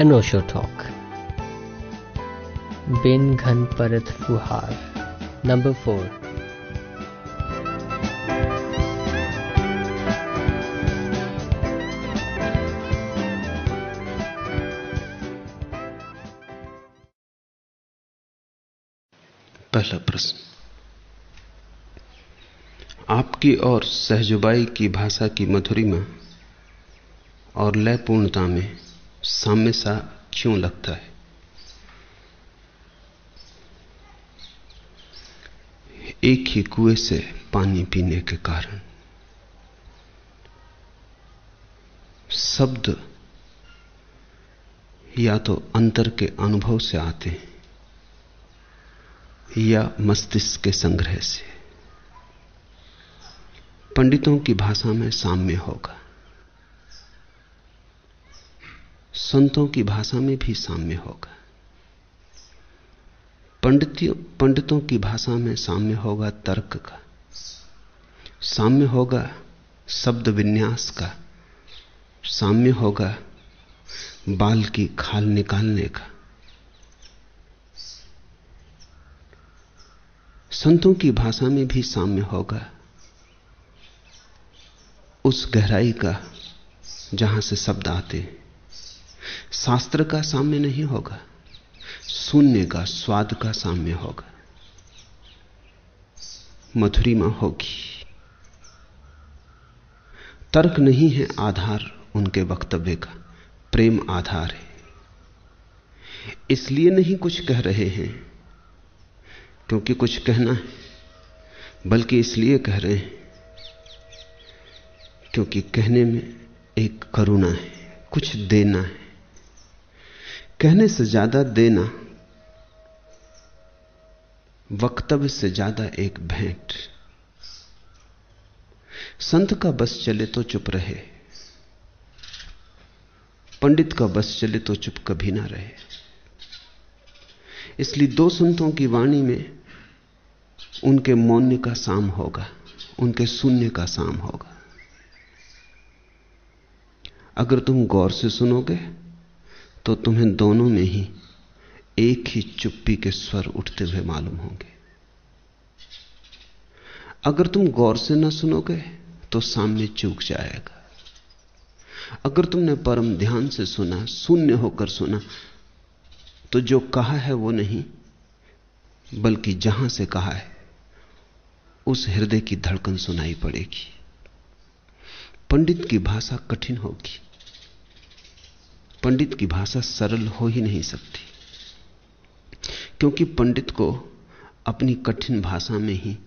अनोशो talk बिन घन परत फुहार नंबर फोर पहला प्रश्न। आपकी और सहजुबाई की भाषा की मधुरिमा और लय पूर्णता में साम्य सा क्यों लगता है? एक ही कुएँ से पानी पीने के कारण शब्द या तो अंतर के अनुभव से आते हैं या मस्तिष्क के संग्रह से। पंडितों की भाषा में साम्य होगा। संतों की भाषा में भी साम्य होगा। पंडितियों, पंडितों की भाषा में साम्य होगा तर्क का। साम्य होगा शब्द विन्यास का। साम्य होगा बाल की खाल निकालने का। संतों की भाषा में भी साम्य होगा उस गहराई का जहाँ से शब्द आते। हैं शास्त्र का साम्य नहीं होगा, शून्य का स्वाद का साम्य होगा। मधुरिमा होगी। तर्क नहीं है आधार उनके वक्तव्य का, प्रेम आधार है। इसलिए नहीं कुछ कह रहे हैं, क्योंकि कुछ कहना है, बल्कि इसलिए कह रहे हैं, क्योंकि कहने में एक करुणा है, कुछ देना है। कहने से ज़्यादा देना, वक्तव्य से ज़्यादा एक भेंट। संत का बस चले तो चुप रहे, पंडित का बस चले तो चुप कभी ना रहे। इसलिए दो संतों की वाणी में उनके मौन्य का साम होगा, उनके शून्य का साम होगा। अगर तुम गौर से सुनोगे तो तुम्हें दोनों में ही एक ही चुप्पी के स्वर उठते हुए मालूम होंगे। अगर तुम गौर से न सुनोगे तो सामने चूक जाएगा। अगर तुमने परम ध्यान से सुना, शून्य होकर सुना तो जो कहा है वो नहीं, बल्कि जहाँ से कहा है, उस हृदय की धड़कन सुनाई पड़ेगी। पंडित की भाषा कठिन होगी। पंडित की भाषा सरल हो ही नहीं सकती। क्योंकि पंडित को अपनी कठिन भाषा में ही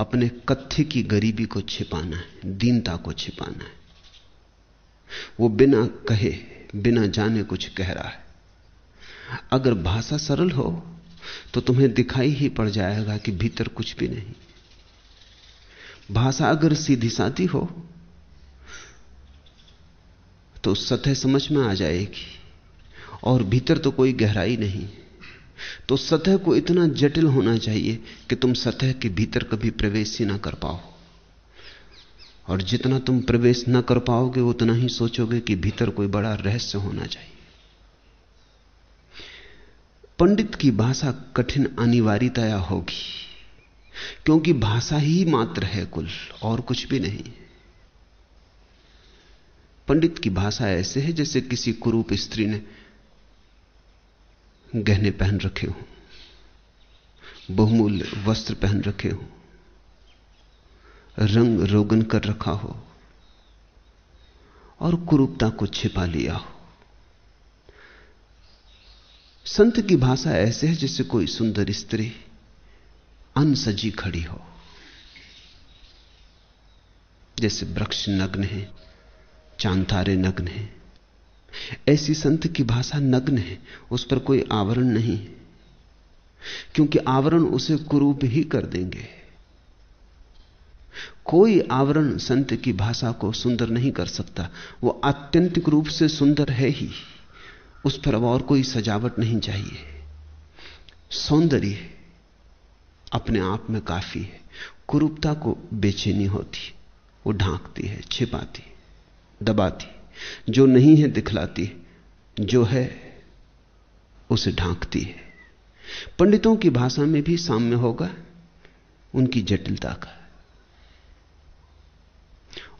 अपने कथ्य की गरीबी को छिपाना है, दीनता को छिपाना है। वो बिना कहे, बिना जाने कुछ कह रहा है। अगर भाषा सरल हो तो तुम्हें दिखाई ही पड़ जाएगा कि भीतर कुछ भी नहीं। भाषा अगर सीधी साधी हो तो सतह समझ में आ जाएगी और भीतर तो कोई गहराई नहीं। तो सतह को इतना जटिल होना चाहिए कि तुम सतह के भीतर कभी प्रवेश ही ना कर पाओ। और जितना तुम प्रवेश ना कर पाओगे, उतना ही सोचोगे कि भीतर कोई बड़ा रहस्य होना चाहिए। पंडित की भाषा कठिन अनिवार्यतया होगी, क्योंकि भाषा ही मात्र है कुल और कुछ भी नहीं। पंडित की भाषा ऐसे है जैसे किसी कुरूप स्त्री ने गहने पहन रखे हो, बहुमूल्य वस्त्र पहन रखे हो, रंग रोगन कर रखा हो, और कुरूपता को छिपा लिया हो। संत की भाषा ऐसे है जैसे कोई सुंदर स्त्री अनसजी खड़ी हो। जैसे वृक्ष नग्न है चांतारे नग्न है। ऐसी संत की भाषा नग्न है, उस पर कोई आवरण नहीं क्योंकि आवरण उसे कुरूप ही कर देंगे। कोई आवरण संत की भाषा को सुंदर नहीं कर सकता, वो आत्यंतिक रूप से सुंदर है ही। उस पर अब और कोई सजावट नहीं चाहिए। सौंदर्य अपने आप में काफ़ी है। कुरूपता को बेचैनी होती, वो ढांकती है, छिपाती दबाती, जो नहीं है दिखलाती, जो है उसे ढांकती है। पंडितों की भाषा में भी साम्य होगा, उनकी जटिलता का।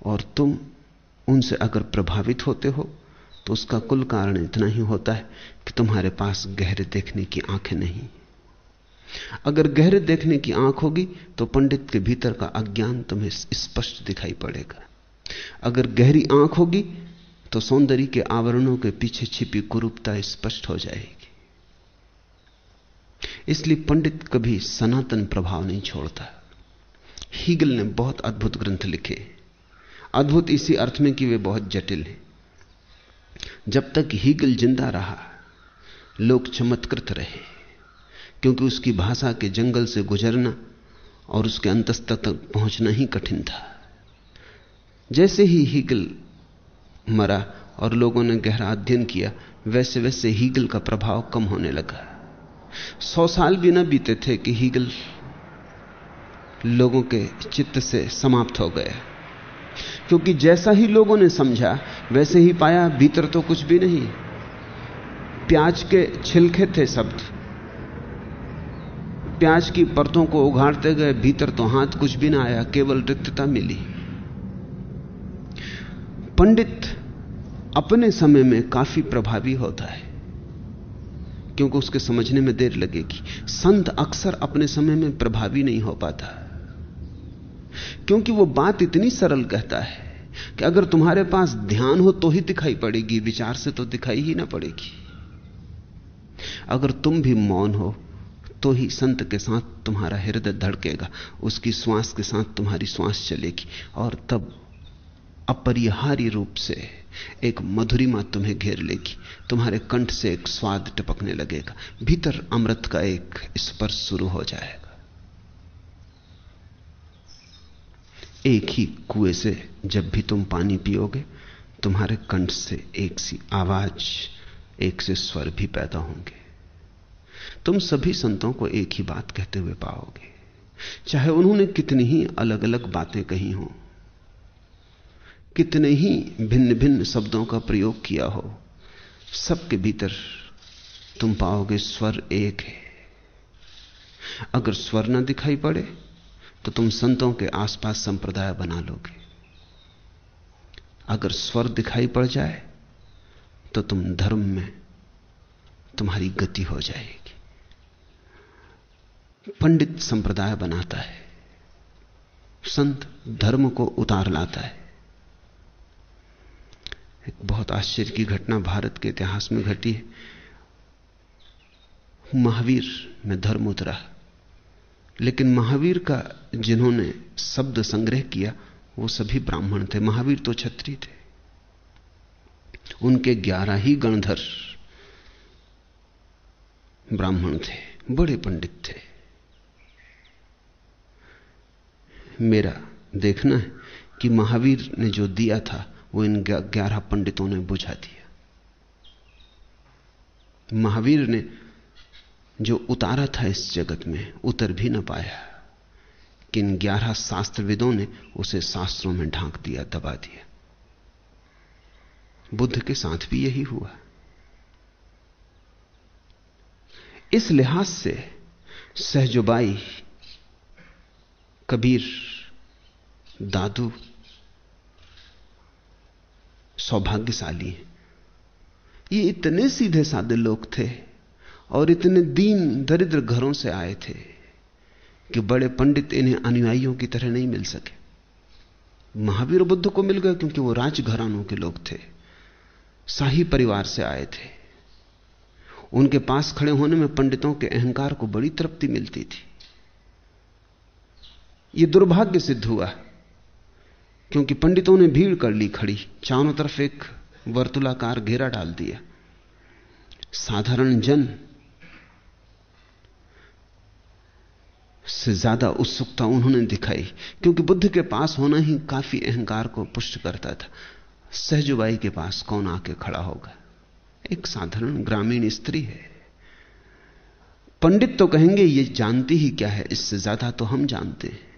और तुम उनसे अगर प्रभावित होते हो तो उसका कुल कारण इतना ही होता है कि तुम्हारे पास गहरे देखने की आँखें नहीं। अगर गहरे देखने की आँख होगी तो पंडित के भीतर का अज्ञान तुम्हें स्पष्ट दिखाई पड़ेगा। अगर गहरी आँख होगी तो सौंदर्य के आवरणों के पीछे छिपी कुरूपता स्पष्ट हो जाएगी। इसलिए पंडित कभी सनातन प्रभाव नहीं छोड़ता। हीगल ने बहुत अद्भुत ग्रंथ लिखे। अद्भुत इसी अर्थ में कि वे बहुत जटिल हैं। जब तक हीगल ज़िंदा रहा, लोग चमत्कृत रहे, क्योंकि उसकी भाषा के जंगल से गुजरना और उसके अंतस्थ तक पहुँचना ही कठिन था। जैसे ही हीगल मरा और लोगों ने गहरा अध्ययन किया, वैसे वैसे हीगल का प्रभाव कम होने लगा। सौ साल भी न बीते थे कि हीगल लोगों के चित्त से समाप्त हो गया। क्योंकि जैसा ही लोगों ने समझा, वैसे ही पाया, भीतर तो कुछ भी नहीं। प्याज के छिलके थे शब्द। प्याज की परतों को उघाड़ते गए, भीतर तो हाथ कुछ भी ना आया, केवल रिक्तता मिली। पंडित अपने समय में काफ़ी प्रभावी होता है, क्योंकि उसके समझने में देर लगेगी। संत अक्सर अपने समय में प्रभावी नहीं हो पाता, क्योंकि वो बात इतनी सरल कहता है कि अगर तुम्हारे पास ध्यान हो तो ही दिखाई पड़ेगी, विचार से तो दिखाई ही ना पड़ेगी। अगर तुम भी मौन हो तो ही संत के साथ तुम्हारा हृदय धड़केगा, उसकी श्वास के साथ तुम्हारी श्वास चलेगी, और तब अपरिहार्य रूप से एक मधुरिमा तुम्हें घेर लेगी। तुम्हारे कंठ से एक स्वाद टपकने लगेगा। भीतर अमृत का एक स्पर्श शुरू हो जाएगा। एक ही कुएँ से जब भी तुम पानी पियोगे, तुम्हारे कंठ से एक सी आवाज़, एक से स्वर भी पैदा होंगे। तुम सभी संतों को एक ही बात कहते हुए पाओगे। चाहे उन्होंने कितनी ही अलग अलग बातें कही हो कितने ही भिन्न भिन्न शब्दों का प्रयोग किया हो, सबके भीतर तुम पाओगे स्वर एक है। अगर स्वर ना दिखाई पड़े तो तुम संतों के आसपास संप्रदाय बना लोगे। अगर स्वर दिखाई पड़ जाए तो तुम धर्म में तुम्हारी गति हो जाएगी। पंडित संप्रदाय बनाता है, संत धर्म को उतार लाता है। एक बहुत आश्चर्य की घटना भारत के इतिहास में घटी है। महावीर में धर्म उतरा। लेकिन महावीर का जिन्होंने शब्द संग्रह किया, वो सभी ब्राह्मण थे। महावीर तो छत्री थे। उनके ग्यारह ही गणधर ब्राह्मण थे, बड़े पंडित थे। मेरा देखना है कि महावीर ने जो दिया था वो इन ग्यारह पंडितों ने बुझा दिया। महावीर ने जो उतारा था इस जगत में, उतर भी ना पाया। कि इन ग्यारह शास्त्रविदों ने उसे शास्त्रों में ढांक दिया, दबा दिया। बुद्ध के साथ भी यही हुआ। इस लिहाज से सहजुबाई, कबीर, दादू सौभाग्यशाली हैं। ये इतने सीधे साधे लोग थे और इतने दीन दरिद्र घरों से आए थे कि बड़े पंडित इन्हें अनुयायियों की तरह नहीं मिल सके। महावीर बुद्ध को मिल गए क्योंकि वो राजघरानों के लोग थे। शाही परिवार से आए थे। उनके पास खड़े होने में पंडितों के अहंकार को बड़ी तृप्ति मिलती थी। यह दुर्भाग्य सिद्ध हुआ क्योंकि पंडितों ने भीड़ कर ली खड़ी। चारों तरफ़ एक वर्तुलाकार घेरा डाल दिया। साधारण जन से ज़्यादा उत्सुकता उन्होंने दिखाई, क्योंकि बुद्ध के पास होना ही काफ़ी अहंकार को पुष्ट करता था। सहजुबाई के पास कौन आके खड़ा होगा? एक साधारण ग्रामीण स्त्री है। पंडित तो कहेंगे, ये जानती ही क्या है? इससे ज़्यादा तो हम जानते हैं।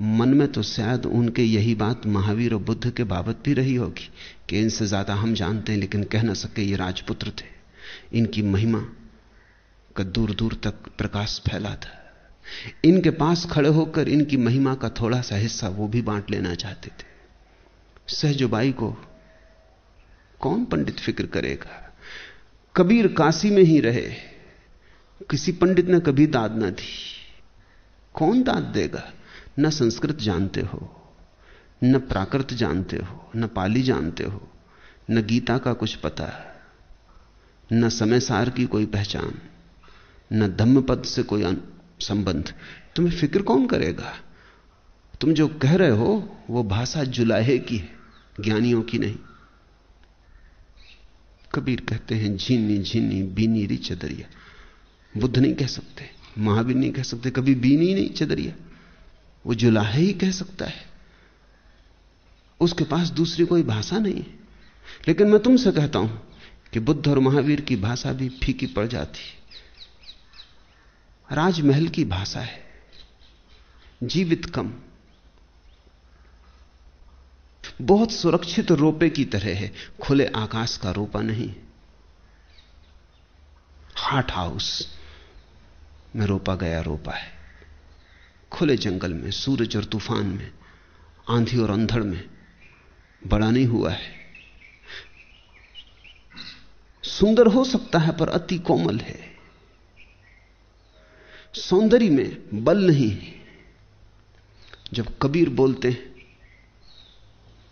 मन में तो शायद उनके यही बात महावीर और बुद्ध के बाबत भी रही होगी कि इनसे ज़्यादा हम जानते हैं, लेकिन कह ना सके ये राजपुत्र थे। इनकी महिमा का दूर दूर तक प्रकाश फैला था। इनके पास खड़े होकर इनकी महिमा का थोड़ा सा हिस्सा वो भी बांट लेना चाहते थे। सहजोबाई को कौन पंडित फ़िक्र करेगा? कबीर काशी में ही रहे। किसी पंडित ने कभी दाद ना दी। कौन दाद देगा? न संस्कृत जानते हो, न प्राकृत जानते हो, न पाली जानते हो, न गीता का कुछ पता है, न समय सार की कोई पहचान, न धम्म पद से कोई संबंध। तुम्हें फ़िक्र कौन करेगा? तुम जो कह रहे हो, वो भाषा जुलाहे की है, ज्ञानियों की नहीं। कबीर कहते हैं, झीनी झीनी, बीनी री चदरिया। बुद्ध नहीं कह सकते, महावीर नहीं कह सकते, कभी बीनी नहीं चदरिया। वो जुलाहे ही कह सकता है। उसके पास दूसरी कोई भाषा नहीं लेकिन मैं तुमसे कहता हूँ कि बुद्ध और महावीर की भाषा भी फीकी पड़ जाती राजमहल की भाषा है। जीवित कम। बहुत सुरक्षित रोपे की तरह है। खुले आकाश का रोपा नहीं। हार्ट हाउस में रोपा गया रोपा है। खुले जंगल में, सूरज और तूफ़ान में, आंधी और अंधड़ में, बड़ा नहीं हुआ है। सुंदर हो सकता है, पर अति कोमल है। सौंदर्य में बल नहीं है। जब कबीर बोलते हैं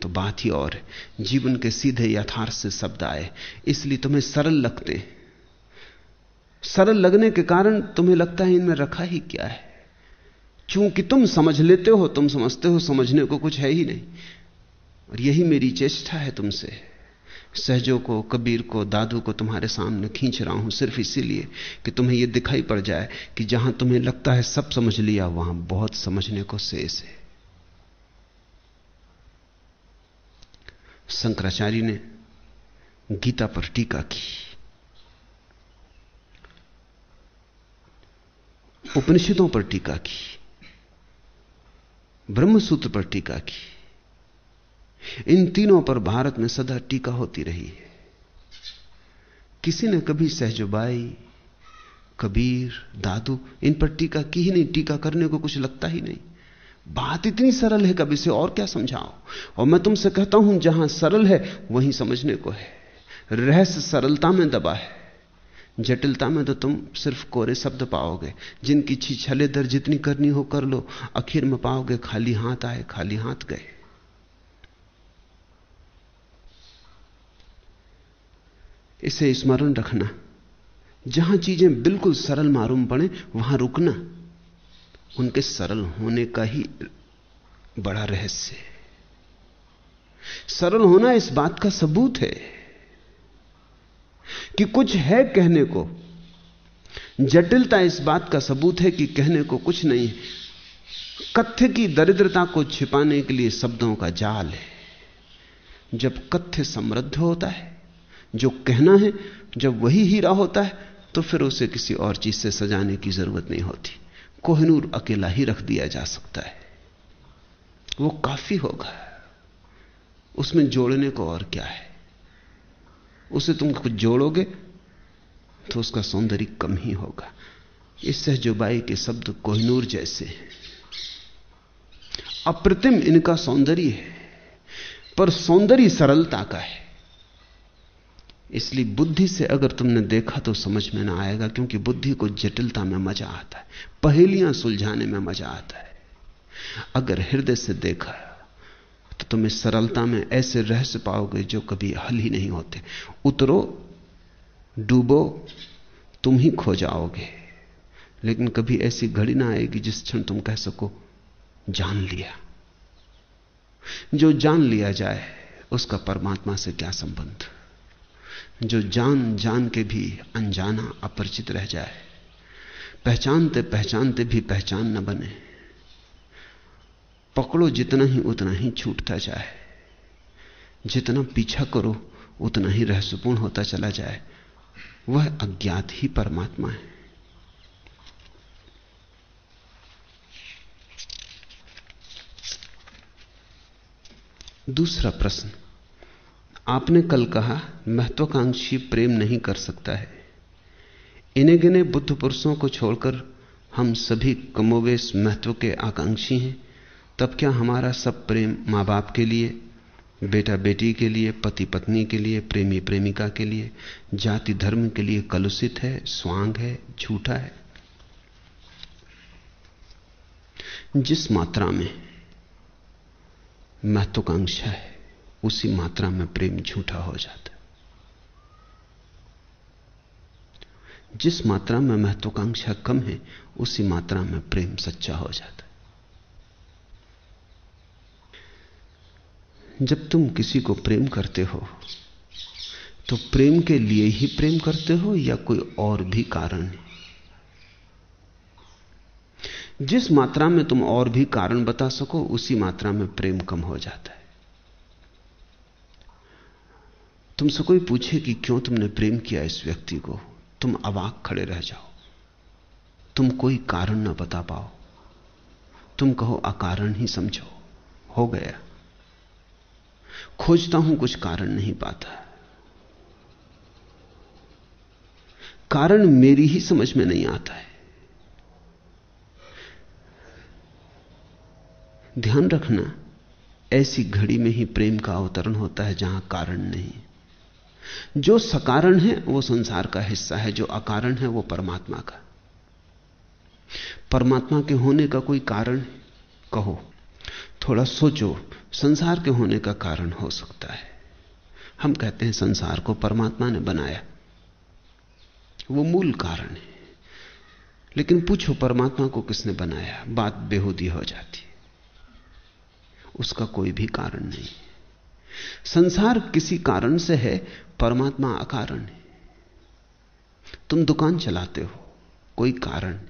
तो बात ही और है। जीवन के सीधे यथार्थ से शब्द आए, इसलिए तुम्हें सरल लगते हैं। सरल लगने के कारण तुम्हें लगता है इनमें रखा ही क्या है। चूँकि तुम समझ लेते हो, तुम समझते हो, समझने को कुछ है ही नहीं। और यही मेरी चेष्टा है तुमसे। सहजों को, कबीर को, दादू को तुम्हारे सामने खींच रहा हूँ सिर्फ़ इसीलिए कि तुम्हें यह दिखाई पड़ जाए कि जहाँ तुम्हें लगता है सब समझ लिया, वहाँ बहुत समझने को शेष है। शंकराचार्य ने गीता पर टीका की। उपनिषदों पर टीका की। ब्रह्मसूत्र पर टीका की। इन तीनों पर भारत में सदा टीका होती रही है। किसी ने कभी सहजबाई, कबीर दादू इन पर टीका की ही नहीं। टीका करने को कुछ लगता ही नहीं। बात इतनी सरल है कभी से और क्या समझाओ और मैं तुमसे कहता हूँ, जहाँ सरल है, वहीं समझने को है। रहस्य सरलता में दबा है। जटिलता में तो तुम सिर्फ़ कोरे शब्द पाओगे। जिनकी छीछले दर जितनी करनी हो कर लो, आखिर में पाओगे खाली हाथ आए, खाली हाथ गए। इसे स्मरण रखना। जहाँ चीज़ें बिल्कुल सरल मालूम पड़े, वहाँ रुकना उनके सरल होने का ही बड़ा रहस्य सरल होना इस बात का सबूत है। कि कुछ है कहने को। जटिलता इस बात का सबूत है कि कहने को कुछ नहीं है। कथ्य की दरिद्रता को छिपाने के लिए शब्दों का जाल है। जब कथ्य समृद्ध होता है, जो कहना है, जब वही हीरा होता है तो फिर उसे किसी और चीज़ से सजाने की ज़रूरत नहीं होती। कोहनूर अकेला ही रख दिया जा सकता है। वो काफ़ी होगा। उसमें जोड़ने को और क्या है? उसे तुम कुछ जोड़ोगे तो उसका सौंदर्य कम ही होगा। इस सहजोबाई के शब्द कोहनूर जैसे हैं। अप्रतिम इनका सौंदर्य है, पर सौंदर्य सरलता का है। इसलिए बुद्धि से अगर तुमने देखा तो समझ में ना आएगा, क्योंकि बुद्धि को जटिलता में मज़ा आता है, पहेलियाँ सुलझाने में मज़ा आता है। अगर हृदय से देखा तो तुम इस सरलता में ऐसे रहस्य पाओगे जो कभी हल ही नहीं होते। उतरो, डूबो, तुम ही खो जाओगे। लेकिन कभी ऐसी घड़ी ना आएगी जिस क्षण तुम कह सको, जान लिया। जो जान लिया जाए, उसका परमात्मा से क्या संबंध? जो जान जान के भी अनजाना, अपरिचित रह जाए पहचानते पहचानते भी पहचान न बने। पकड़ो जितना ही उतना ही छूटता जाए। जितना पीछा करो, उतना ही रहस्यपूर्ण होता चला जाए। वह अज्ञात ही परमात्मा है। दूसरा प्रश्न। आपने कल कहा, महत्वाकांक्षी प्रेम नहीं कर सकता है। इन्हें गिने बुद्ध पुरुषों को छोड़कर हम सभी कमोवेश महत्व के आकांक्षी हैं। तब क्या हमारा सब प्रेम माँ बाप के लिए बेटा बेटी के लिए पति पत्नी के लिए प्रेमी प्रेमिका के लिए जाति धर्म के लिए कलुषित है, स्वांग है, झूठा है? जिस मात्रा में महत्वाकांक्षा है, उसी मात्रा में प्रेम झूठा हो जाता है। जिस मात्रा में महत्वाकांक्षा कम है, उसी मात्रा में प्रेम सच्चा हो जाता है। जब तुम किसी को प्रेम करते हो तो प्रेम के लिए ही प्रेम करते हो या कोई और भी कारण जिस मात्रा में तुम और भी कारण बता सको, उसी मात्रा में प्रेम कम हो जाता है। तुमसे कोई पूछे कि क्यों तुमने प्रेम किया इस व्यक्ति को? तुम अवाक खड़े रह जाओ। तुम कोई कारण ना बता पाओ। तुम कहो अकारण ही समझो। हो गया। खोजता हूँ कुछ कारण नहीं पाता। कारण मेरी ही समझ में नहीं आता है। ध्यान रखना, ऐसी घड़ी में ही प्रेम का अवतरण होता है जहाँ कारण नहीं। जो सकारण है, वो संसार का हिस्सा है, जो अकारण है, वो परमात्मा का। परमात्मा के होने का कोई कारण कहो, थोड़ा सोचो संसार के होने का कारण हो सकता है। हम कहते हैं संसार को परमात्मा ने बनाया। वो मूल कारण है। लेकिन पूछो परमात्मा को किसने बनाया? बात बेहूदी हो जाती है। उसका कोई भी कारण नहीं। संसार किसी कारण से है, परमात्मा अकारण है। तुम दुकान चलाते हो, कोई कारण।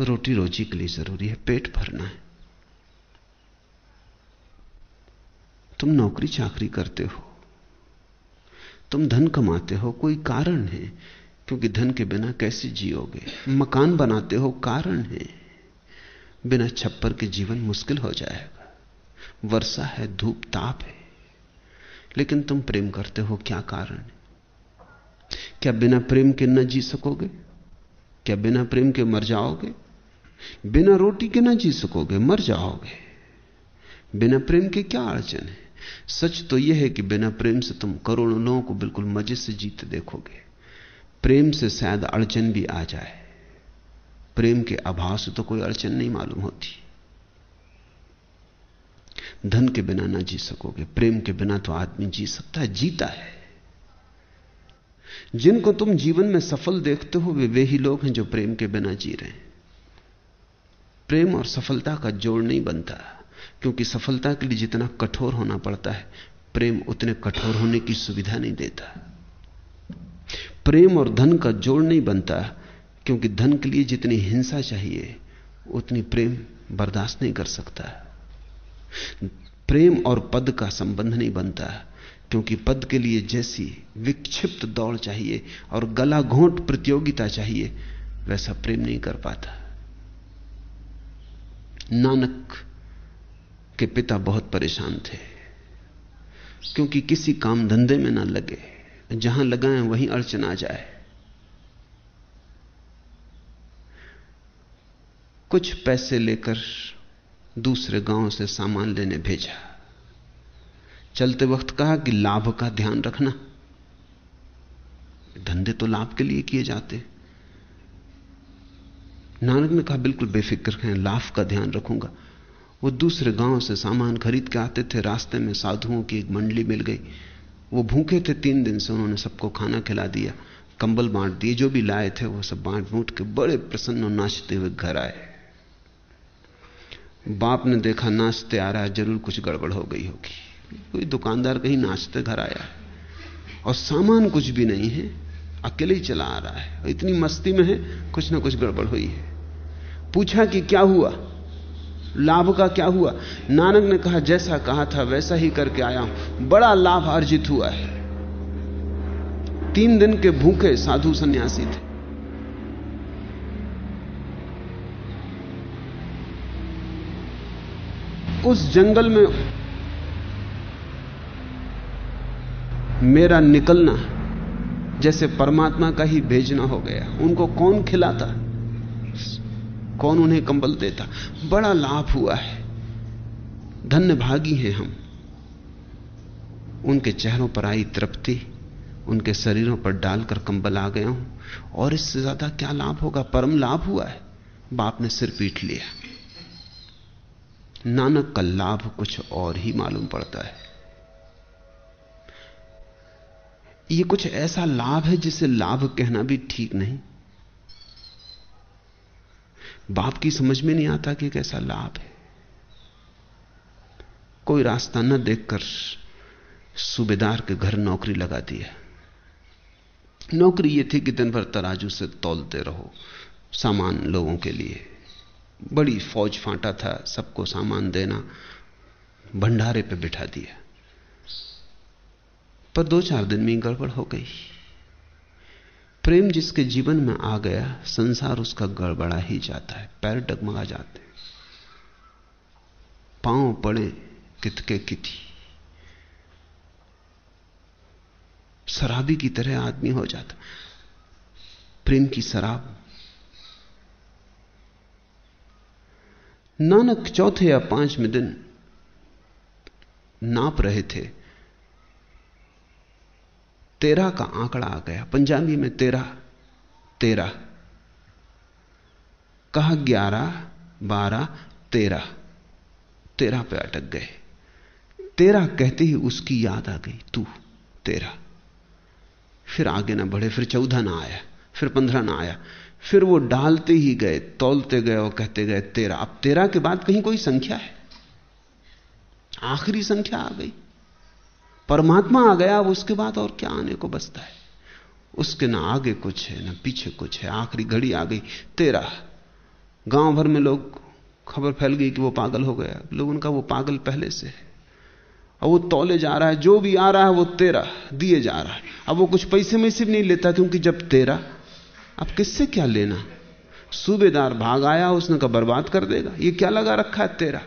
रोटी रोजी के लिए ज़रूरी है, पेट भरना है। तुम नौकरी चाकरी करते हो। तुम धन कमाते हो, कोई कारण है? क्योंकि धन के बिना कैसे जियोगे? मकान बनाते हो, कारण है। बिना छप्पर के जीवन मुश्किल हो जाएगा। वर्षा है, धूप, ताप है। लेकिन तुम प्रेम करते हो, क्या कारण है? क्या बिना प्रेम के न जी सकोगे? क्या बिना प्रेम के मर जाओगे? बिना रोटी के न जी सकोगे, मर जाओगे। बिना प्रेम के क्या अड़चन है? सच तो यह है कि बिना प्रेम से तुम करोड़ों लोगों को बिल्कुल मज़े से जीते देखोगे। प्रेम से शायद अड़चन भी आ जाए। प्रेम के अभाव से तो कोई अड़चन नहीं मालूम होती। धन के बिना ना जी सकोगे, प्रेम के बिना तो आदमी जी सकता है, जीता है। जिनको तुम जीवन में सफल देखते हो, वे वे ही लोग हैं जो प्रेम के बिना जी रहे हैं। प्रेम और सफलता का जोड़ नहीं बनता। क्योंकि सफलता के लिए जितना कठोर होना पड़ता है, प्रेम उतने कठोर होने की सुविधा नहीं देता। प्रेम और धन का जोड़ नहीं बनता, क्योंकि धन के लिए जितनी हिंसा चाहिए, उतनी प्रेम बर्दाश्त नहीं कर सकता। प्रेम और पद का संबंध नहीं बनता, क्योंकि पद के लिए जैसी विक्षिप्त दौड़ चाहिए और गला घोंट प्रतियोगिता चाहिए, वैसा प्रेम नहीं कर पाता। नानक के पिता बहुत परेशान थे। क्योंकि किसी काम धंधे में ना लगे, जहाँ लगाएँ वहीं अड़चन आ जाए। कुछ पैसे लेकर दूसरे गाँव से सामान लेने भेजा। चलते वक्त कहा कि लाभ का ध्यान रखना। धंधे तो लाभ के लिए किए जाते। नानक ने कहा, बिल्कुल बेफिक्र हैं, लाभ का ध्यान रखूँगा। वो दूसरे गाँव से सामान खरीद के आते थे, रास्ते में साधुओं की एक मंडली मिल गई। वो भूखे थे तीन दिन से, उन्होंने सबको खाना खिला दिया, कंबल बांट दिए, जो भी लाए थे वो सब बांट बूट के बड़े प्रसन्न और नाचते हुए घर आए। बाप ने देखा, नाचते आ रहा है, ज़रूर कुछ गड़बड़ हो गई होगी। कोई दुकानदार कहीं नाचते घर आया और सामान कुछ भी नहीं है, अकेले ही चला आ रहा है। इतनी मस्ती में है, कुछ ना कुछ गड़बड़ हुई है। पूछा कि क्या हुआ? लाभ का क्या हुआ? नानक ने कहा, जैसा कहा था, वैसा ही करके आया हूँ। बड़ा लाभ अर्जित हुआ है। तीन दिन के भूखे साधु सन्यासी थे। उस जंगल में मेरा निकलना, जैसे परमात्मा का ही भेजना हो गया। उनको कौन खिलाता? है कौन उन्हें कंबल देता? बड़ा लाभ हुआ है। धन्य भागी हैं हम। उनके चेहरों पर आई तृप्ति, उनके शरीरों पर डालकर कंबल आ गया हूँ। और इससे ज़्यादा क्या लाभ होगा? परम लाभ हुआ है। बाप ने सिर पीट लिया। नानक का लाभ कुछ और ही मालूम पड़ता है। यह कुछ ऐसा लाभ है जिसे लाभ कहना भी ठीक नहीं। बाप की समझ में नहीं आता कि कैसा लाभ है। कोई रास्ता न देखकर सूबेदार के घर नौकरी लगा दिया नौकरी ये थी कि दिन भर तराजू से तोलते रहो, सामान लोगों के लिए। बड़ी फौज फांटा था, सबको सामान देना, भंडारे पे बिठा दिया। पर दो चार दिन में गड़बड़ हो गई। प्रेम जिसके जीवन में आ गया, संसार उसका गड़बड़ा ही जाता है। पैर डगमगा जाते हैं। पाँव पड़े कितके किती। शराबी की तरह आदमी हो जाता। प्रेम की शराब। नानक चौथे या पाँचवें दिन नाप रहे थे। तेरह का आंकड़ा आ गया। पंजाबी में तेरह तेरह। कहा ग्यारह, बारह, तेरह। तेरह पे अटक गए। तेरह कहते ही उसकी याद आ गई, तू, तेरह। फिर आगे ना बढ़े, फिर चौदह ना आया, फिर पंद्रह ना आया। फिर वो डालते ही गए, तोलते गए और कहते गए, तेरह। अब तेरह के बाद कहीं कोई संख्या है? आखिरी संख्या आ गई। परमात्मा आ गया, अब उसके बाद और क्या आने को बचता है? उसके ना आगे कुछ है, ना पीछे कुछ है, आखिरी घड़ी आ गई, तेरा। गाँव भर में लोग खबर फैल गई कि वो पागल हो गया। लोग उनका वो पागल पहले से है। अब वो तौले जा रहा है, जो भी आ रहा है वो तेरह दिए जा रहा है। अब वो कुछ पैसे में से भी नहीं लेता, क्योंकि जब तेरा, अब किससे क्या लेना? सूबेदार भाग आया, उसने कहा, बर्बाद कर देगा। ये क्या लगा रखा है तेरह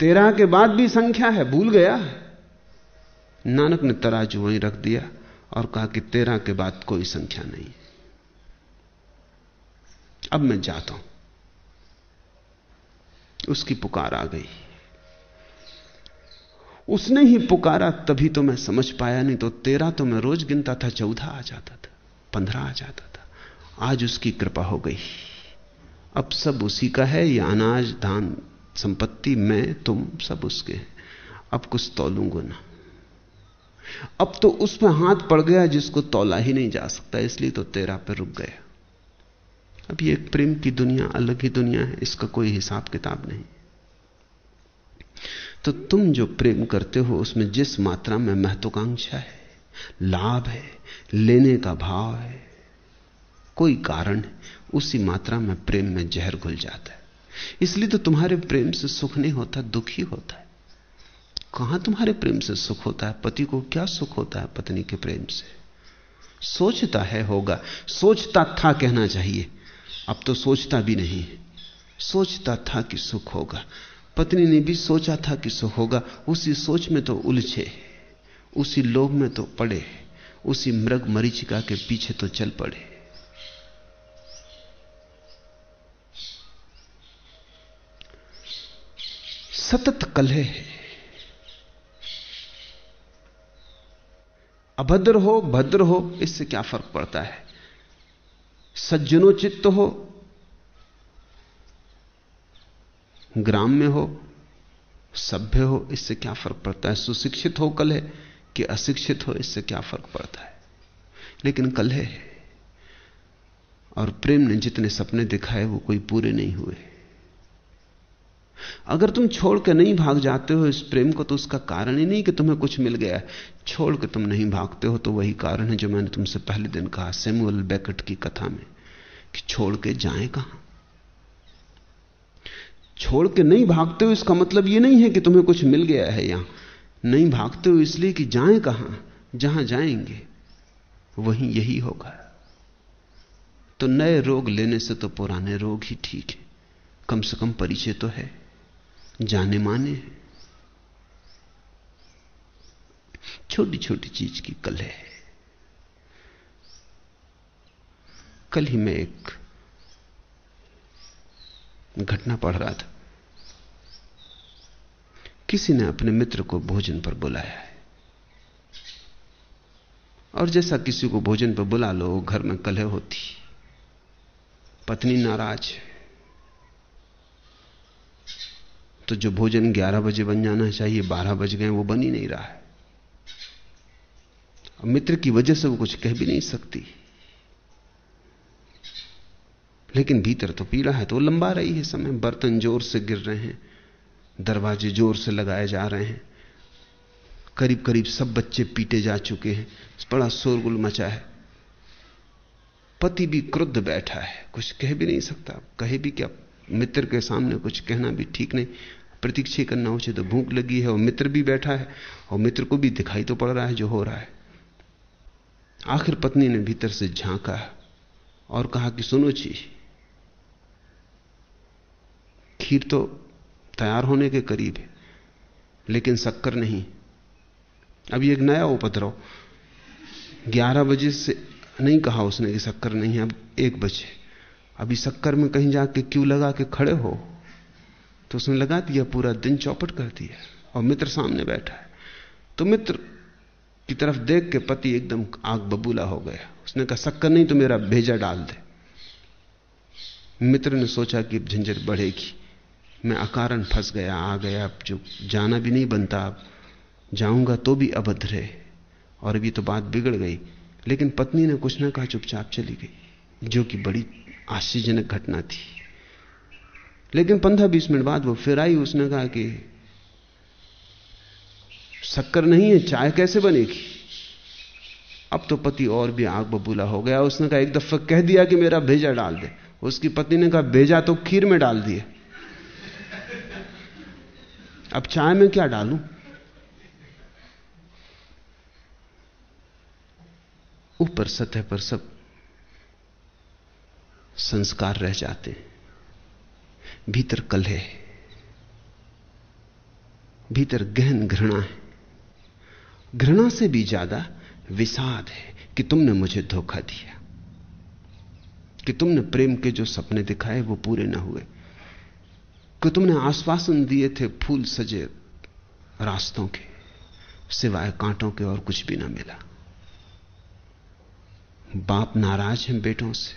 तेरह के बाद भी संख्या है, भूल गया नानक ने तराजू वहीं रख दिया और कहा कि तेरह के बाद कोई संख्या नहीं अब मैं जाता हूँ। उसकी पुकार आ गई। उसने ही पुकारा, तभी तो मैं समझ पाया, नहीं तो तेरह तो मैं रोज गिनता था, चौदह आ जाता था, पंद्रह आ जाता था। आज उसकी कृपा हो गई। अब सब उसी का है, ये अनाज, धान संपत्ति मैं, तुम सब उसके अब कुछ तोलूँगा ना। अब तो उसमें हाथ पड़ गया जिसको तोला ही नहीं जा सकता, इसलिए तो तेरा पे रुक गया। अब ये प्रेम की दुनिया, अलग ही दुनिया है, इसका कोई हिसाब किताब नहीं। तो तुम जो प्रेम करते हो, उसमें जिस मात्रा में महत्वाकांक्षा है, लाभ है, लेने का भाव है, कोई कारण है, उसी मात्रा में प्रेम में जहर घुल जाता है। इसलिए तो तुम्हारे प्रेम से सुख नहीं होता, दुख होता है। कहाँ तुम्हारे प्रेम से सुख होता है? पति को क्या सुख होता है पत्नी के प्रेम से? सोचता है होगा। सोचता था कहना चाहिए। अब तो सोचता भी नहीं सोचता था कि सुख होगा। पत्नी ने भी सोचा था कि सुख होगा। उसी सोच में तो उलझे उसी लोभ में तो पड़े उसी मृग मरीचिका के पीछे तो चल पड़े सतत कलह है। अभद्र हो, भद्र हो, इससे क्या फ़र्क पड़ता है? सज्जनोचित हो, ग्राम में हो, सभ्य हो, इससे क्या फ़र्क पड़ता है? सुशिक्षित हो कल है कि अशिक्षित हो, इससे क्या फ़र्क पड़ता है? लेकिन कल है। और प्रेम ने जितने सपने दिखाए, वो कोई पूरे नहीं हुए। अगर तुम छोड़ के नहीं भाग जाते हो इस प्रेम को तो उसका कारण ही नहीं कि तुम्हें कुछ मिल गया छोड़ के तुम नहीं भागते हो तो वही कारण है जो मैंने तुमसे पहले दिन कहा, सेमुअल बैकट की कथा में, कि छोड़ के जाए कहाँ? छोड़ के नहीं भागते हो, इसका मतलब यह नहीं है कि तुम्हें कुछ मिल गया है यहाँ। नहीं भागते हो इसलिए कि जाए कहाँ? जहाँ जाएँगे, वहीं यही होगा। तो नए रोग लेने से तो पुराने रोग ही ठीक है। कम से कम परिचय तो है। जाने माने छोटी छोटी चीज़ की कल है। कल ही मैं एक घटना पढ़ रहा था। किसी ने अपने मित्र को भोजन पर बुलाया है। और जैसा किसी को भोजन पर बुला लो घर में कलह होती। पत्नी नाराज़ है। तो जो भोजन 11 बजे बन जाना चाहिए 12 बज गए, वो बन ही नहीं रहा है। मित्र की वजह से वो कुछ कह भी नहीं सकती। लेकिन भीतर तो पीड़ा है तो लंबा रही है समय। बर्तन ज़ोर से गिर रहे हैं, दरवाजे ज़ोर से लगाए जा रहे हैं। करीब करीब सब बच्चे पीटे जा चुके हैं। बड़ा शोरगुल मचा है। पति भी क्रुद्ध बैठा है, कुछ कह भी नहीं सकता। कहे भी क्या, मित्र के सामने कुछ कहना भी ठीक नहीं। प्रतीक्षा करना उचित तो भूख लगी है, और मित्र भी बैठा है, और मित्र को भी दिखाई तो पड़ रहा है जो हो रहा है। आखिर पत्नी ने भीतर से झांका और कहा कि सुनो जी, खीर तो तैयार होने के करीब है, लेकिन शक्कर नहीं। अभी एक नया उपद्रव। ग्यारह बजे से नहीं कहा उसने कि शक्कर नहीं है, अब एक बजे। अभी शक्कर में कहीं जाके क्यों लगा के खड़े हो? तो उसने लगा दिया, पूरा दिन चौपट कर दिया। और मित्र सामने बैठा है। तो मित्र की तरफ़ देख के पति एकदम आग बबूला हो गया। उसने कहा शक्कर नहीं तो मेरा भेजा डाल दे। मित्र ने सोचा कि झंझट बढ़ेगी। मैं अकारण फंस गया, आ गया। अब जो जाना भी नहीं बनता, अब जाऊँगा तो भी अभद्र है। और अभी तो बात बिगड़ गई। लेकिन पत्नी ने कुछ ना कहा, चुपचाप चली गई, जो कि बड़ी आश्चर्यजनक घटना थी। लेकिन पंद्रह बीस मिनट बाद वो फिर आई, उसने कहा कि शक्कर नहीं है, चाय कैसे बनेगी? अब तो पति और भी आग बबूला हो गया। उसने कहा, एक दफ़ा कह दिया कि मेरा भेजा डाल दे। उसकी पत्नी ने कहा, भेजा तो खीर में डाल दिए। अब चाय में क्या डालूं? ऊपर सतह पर सब संस्कार रह जाते भीतर कल है, भीतर गहन घृणा है। घृणा से भी ज़्यादा विषाद है कि तुमने मुझे धोखा दिया, कि तुमने प्रेम के जो सपने दिखाए वो पूरे ना हुए, कि तुमने आश्वासन दिए थे फूल सजे रास्तों के, सिवाय कांटों के और कुछ भी ना मिला। बाप नाराज़ हैं बेटों से,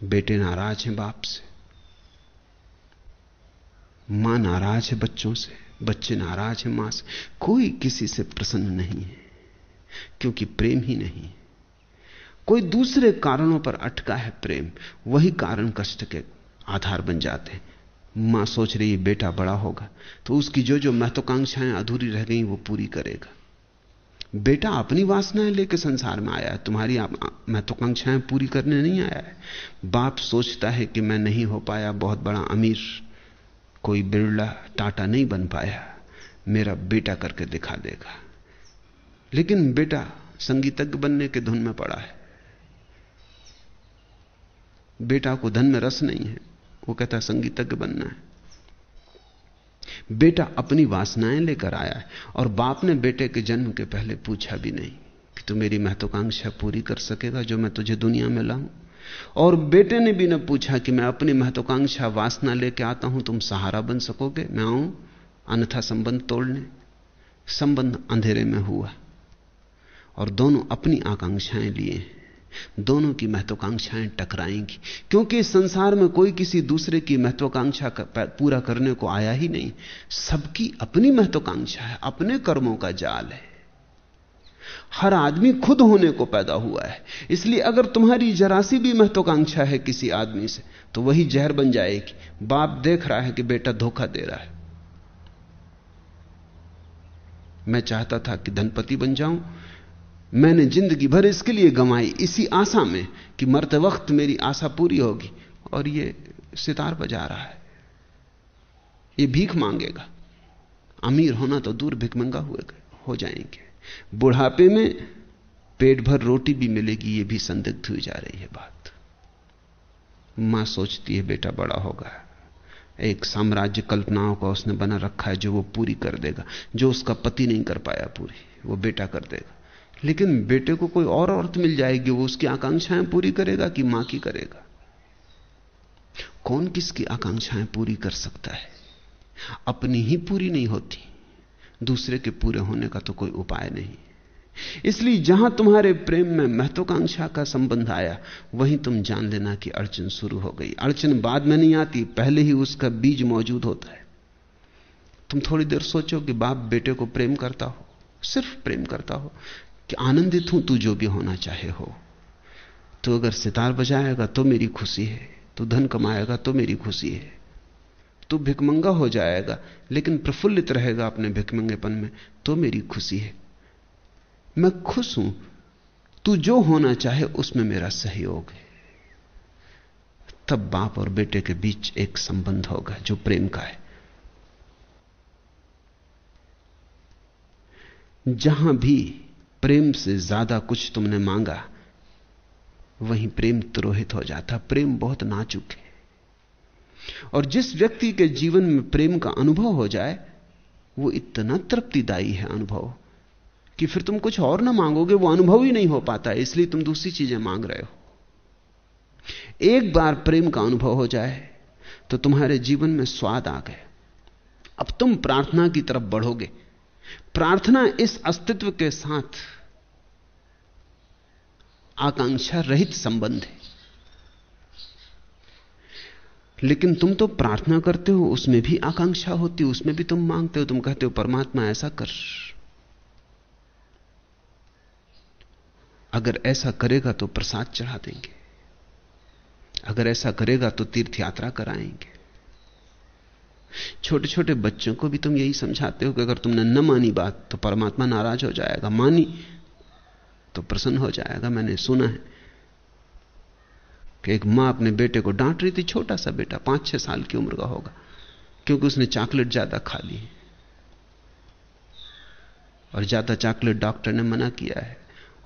बेटे नाराज़ हैं बाप से। माँ नाराज़ है बच्चों से, बच्चे नाराज़ हैं माँ से। कोई किसी से प्रसन्न नहीं है, क्योंकि प्रेम ही नहीं। कोई दूसरे कारणों पर अटका है प्रेम, वही कारण कष्ट के आधार बन जाते हैं। माँ सोच रही है, बेटा बड़ा होगा तो उसकी जो जो महत्वाकांक्षाएँ अधूरी रह गई, वो पूरी करेगा। बेटा अपनी वासनाएँ लेकर संसार में आया है, तुम्हारी महत्वाकांक्षाएँ पूरी करने नहीं आया है। बाप सोचता है कि मैं नहीं हो पाया, बहुत बड़ा अमीर। कोई बिरला टाटा नहीं बन पाया। मेरा बेटा करके दिखा देगा। लेकिन बेटा संगीतज्ञ बनने के धुन में पड़ा है। बेटा को धन में रस नहीं है। वो कहता, संगीतज्ञ बनना है। बेटा अपनी वासनाएँ लेकर आया है और बाप ने बेटे के जन्म के पहले पूछा भी नहीं कि तू मेरी महत्वाकांक्षा पूरी कर सकेगा जो मैं तुझे दुनिया में लाऊं। और बेटे ने भी न पूछा कि मैं अपनी महत्वाकांक्षा वासना लेके आता हूँ, तुम सहारा बन सकोगे? मैं आऊँ अन्यथा संबंध तोड़ने। संबंध अंधेरे में हुआ। और दोनों अपनी आकांक्षाएँ लिए। दोनों की महत्वाकांक्षाएँ टकराएँगी। क्योंकि संसार में कोई किसी दूसरे की महत्वाकांक्षा पूरा करने को आया ही नहीं। सबकी अपनी महत्वाकांक्षा है, अपने कर्मों का जाल है। हर आदमी खुद होने को पैदा हुआ है। इसलिए अगर तुम्हारी जरासी भी महत्वाकांक्षा है किसी आदमी से तो वही जहर बन जाएगी। बाप देख रहा है कि बेटा धोखा दे रहा है। मैं चाहता था कि धनपति बन जाऊँ। मैंने ज़िंदगी भर इसके लिए गंवाई इसी आशा में कि मरते वक्त मेरी आशा पूरी होगी और ये सितार बजा रहा है। ये भीख मांगेगा। अमीर होना तो दूर भिकमंगा हुए हो जाएँगे। बुढ़ापे में पेट भर रोटी भी मिलेगी, ये भी संदिग्ध हुई जा रही है बात। माँ सोचती है, बेटा बड़ा होगा। एक साम्राज्य कल्पनाओं का उसने बना रखा है जो वो पूरी कर देगा। जो उसका पति नहीं कर पाया पूरी, वो बेटा कर देगा। लेकिन बेटे को कोई और औरत मिल जाएगी, वो उसकी आकांक्षाएँ पूरी करेगा कि माँ की करेगा? कौन किसकी आकांक्षाएँ पूरी कर सकता है? अपनी ही पूरी नहीं होती। दूसरे के पूरे होने का तो कोई उपाय नहीं। इसलिए जहाँ तुम्हारे प्रेम में महत्वाकांक्षा का संबंध आया, वहीं तुम जान लेना कि अड़चन शुरू हो गई। अड़चन बाद में नहीं आती, पहले ही उसका बीज मौजूद होता है। तुम थोड़ी देर सोचो कि बाप बेटे को प्रेम करता हो, सिर्फ़ प्रेम करता हो, कि आनंदित हूँ तू जो भी होना चाहे हो। तो अगर सितार बजाएगा तो मेरी खुशी है तो धन कमाएगा तो मेरी खुशी है। तू भिकमंगा हो जाएगा, लेकिन प्रफुल्लित रहेगा अपने भिकमंगेपन में तो मेरी खुशी है। मैं खुश हूँ। तू जो होना चाहे उसमें मेरा सहयोग है। तब बाप और बेटे के बीच एक संबंध होगा जो प्रेम का है। जहाँ भी प्रेम से ज़्यादा कुछ तुमने मांगा, वहीं प्रेम तुरोहित हो जाता। प्रेम बहुत नाजुक है। और जिस व्यक्ति के जीवन में प्रेम का अनुभव हो जाए, वो इतना तृप्तिदायी है अनुभव, कि फिर तुम कुछ और ना मांगोगे, वो अनुभव ही नहीं हो पाता, इसलिए तुम दूसरी चीज़ें मांग रहे हो। एक बार प्रेम का अनुभव हो जाए तो तुम्हारे जीवन में स्वाद आ गए। अब तुम प्रार्थना की तरफ़ बढ़ोगे। प्रार्थना इस अस्तित्व के साथ आकांक्षा रहित संबंध है। लेकिन तुम तो प्रार्थना करते हो, उसमें भी आकांक्षा होती उसमें भी तुम मांगते हो, तुम कहते हो, परमात्मा ऐसा कर। अगर ऐसा करेगा तो प्रसाद चढ़ा देंगे। अगर ऐसा करेगा तो तीर्थ यात्रा कराएँगे। छोटे छोटे बच्चों को भी तुम यही समझाते हो कि अगर तुमने न मानी बात तो परमात्मा नाराज़ हो जाएगा। मानी तो प्रसन्न हो जाएगा, मैंने सुना है। कि एक माँ अपने बेटे को डांट रही थी, छोटा सा बेटा, पाँच छह साल की उम्र का होगा, क्योंकि उसने चॉकलेट ज़्यादा खा ली और ज़्यादा चॉकलेट डॉक्टर ने मना किया है,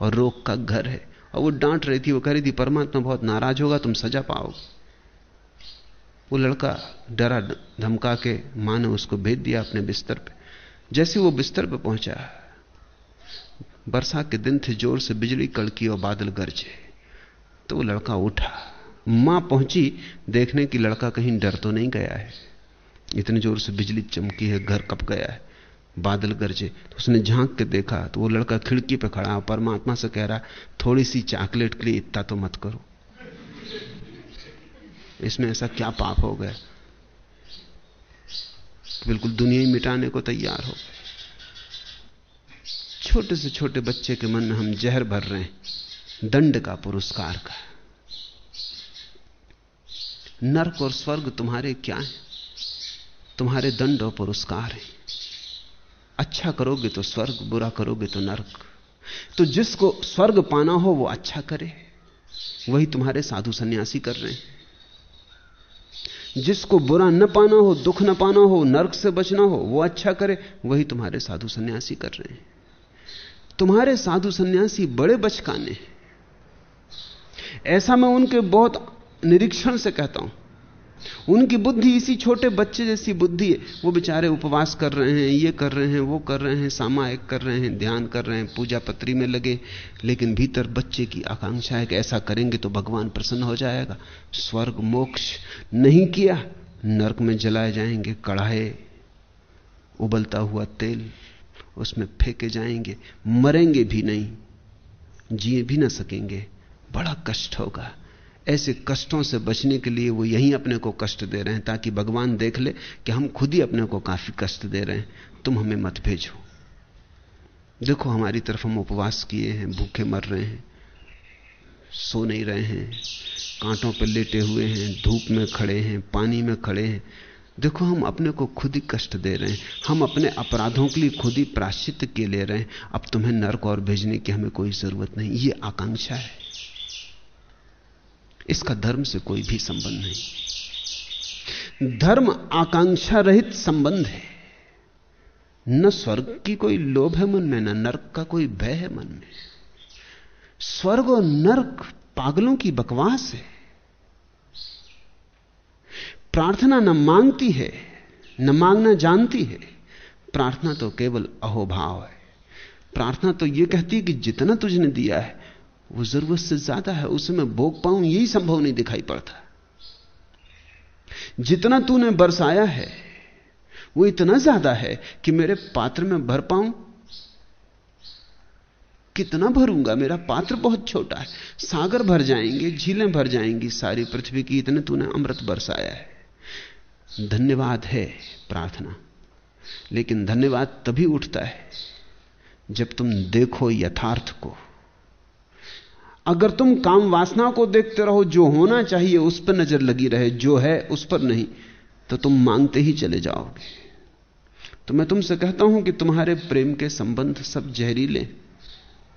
और रोग का घर है, और वो डांट रही थी, वो कह रही थी, परमात्मा बहुत नाराज़ होगा, तुम सजा पाओगे वो लड़का डरा, धमका के माँ ने उसको भेज दिया अपने बिस्तर पे। जैसे वो बिस्तर पे पहुँचा, बरसात के दिन थे, ज़ोर से बिजली कड़की और बादल गरजे। तो वो लड़का उठा। माँ पहुँची, देखने की लड़का कहीं डर तो नहीं गया है। इतने ज़ोर से बिजली चमकी है, घर कप गया है। बादल गरजे तो उसने झाँक के देखा तो वो लड़का खिड़की पे खड़ा परमात्मा से कह रहा, थोड़ी सी चॉकलेट के लिए इतना तो मत करो। इसमें ऐसा क्या पाप हो गया? बिल्कुल दुनिया ही मिटाने को तैयार हो छोटे से छोटे बच्चे के मन में हम जहर भर रहे हैं। दंड का पुरस्कार का। नरक और स्वर्ग तुम्हारे क्या है? तुम्हारे दंड और पुरस्कार है। अच्छा करोगे तो स्वर्ग, बुरा करोगे तो नरक। तो जिसको स्वर्ग पाना हो, वो अच्छा करे। वही तुम्हारे साधु सन्यासी कर रहे हैं। जिसको बुरा न पाना हो, दुख न पाना हो, नरक से बचना हो, वो अच्छा करे। वही तुम्हारे साधु सन्यासी कर रहे हैं। तुम्हारे साधु सन्यासी बड़े बचकाने हैं। ऐसा मैं उनके बहुत निरीक्षण से कहता हूँ। उनकी बुद्धि इसी छोटे बच्चे जैसी बुद्धि है। वो बेचारे उपवास कर रहे हैं, ये कर रहे हैं, वो कर रहे हैं सामायिक कर रहे हैं, ध्यान कर रहे हैं, पूजा पत्री में लगे। लेकिन भीतर बच्चे की आकांक्षा है कि ऐसा करेंगे तो भगवान प्रसन्न हो जाएगा। स्वर्ग मोक्ष नहीं किया, नरक में जलाए जाएँगे कढ़ाए, उबलता हुआ तेल, उसमें फेंके जाएँगे, मरेंगे भी नहीं, जिए भी ना सकेंगे। बड़ा कष्ट होगा। ऐसे कष्टों से बचने के लिए वो यहीं अपने को कष्ट दे रहे हैं, ताकि भगवान देख ले कि हम खुद ही अपने को काफ़ी कष्ट दे रहे हैं। तुम हमें मत भेजो। देखो, हमारी तरफ़ हम उपवास किए हैं, भूखे मर रहे हैं, सो नहीं रहे हैं, कांटों पर लेटे हुए हैं, धूप में खड़े हैं, पानी में खड़े हैं। देखो, हम अपने को खुद ही कष्ट दे रहे हैं। हम अपने अपराधों के लिए खुद ही प्राश्चित के ले रहे हैं। अब तुम्हें नर्क और भेजने की हमें कोई ज़रूरत नहीं। ये आकांक्षा है। इसका धर्म से कोई भी संबंध नहीं। धर्म आकांक्षा रहित संबंध है। न स्वर्ग की कोई लोभ है मन में, न नर्क का कोई भय है मन में। स्वर्ग और नर्क पागलों की बकवास है। प्रार्थना न मांगती है, न मांगना जानती है। प्रार्थना तो केवल अहोभाव है। प्रार्थना तो यह कहती है कि जितना तुझने दिया है वो ज़रूरत से ज़्यादा है उसे मैं भोग पाऊँ यही संभव नहीं दिखाई पड़ता। जितना तूने बरसाया है, वो इतना ज़्यादा है कि मेरे पात्र में भर पाऊँ। कितना भरूँगा? मेरा पात्र बहुत छोटा है। सागर भर जाएँगे, झीलें भर जाएँगी, सारी पृथ्वी की इतने तूने अमृत बरसाया है। धन्यवाद है प्रार्थना, लेकिन धन्यवाद तभी उठता है जब तुम देखो यथार्थ को। अगर तुम काम वासना को देखते रहो, जो होना चाहिए उस पर नज़र लगी रहे, जो है उस पर नहीं तो तुम मांगते ही चले जाओगे। तो मैं तुमसे कहता हूँ कि तुम्हारे प्रेम के संबंध सब जहरीले।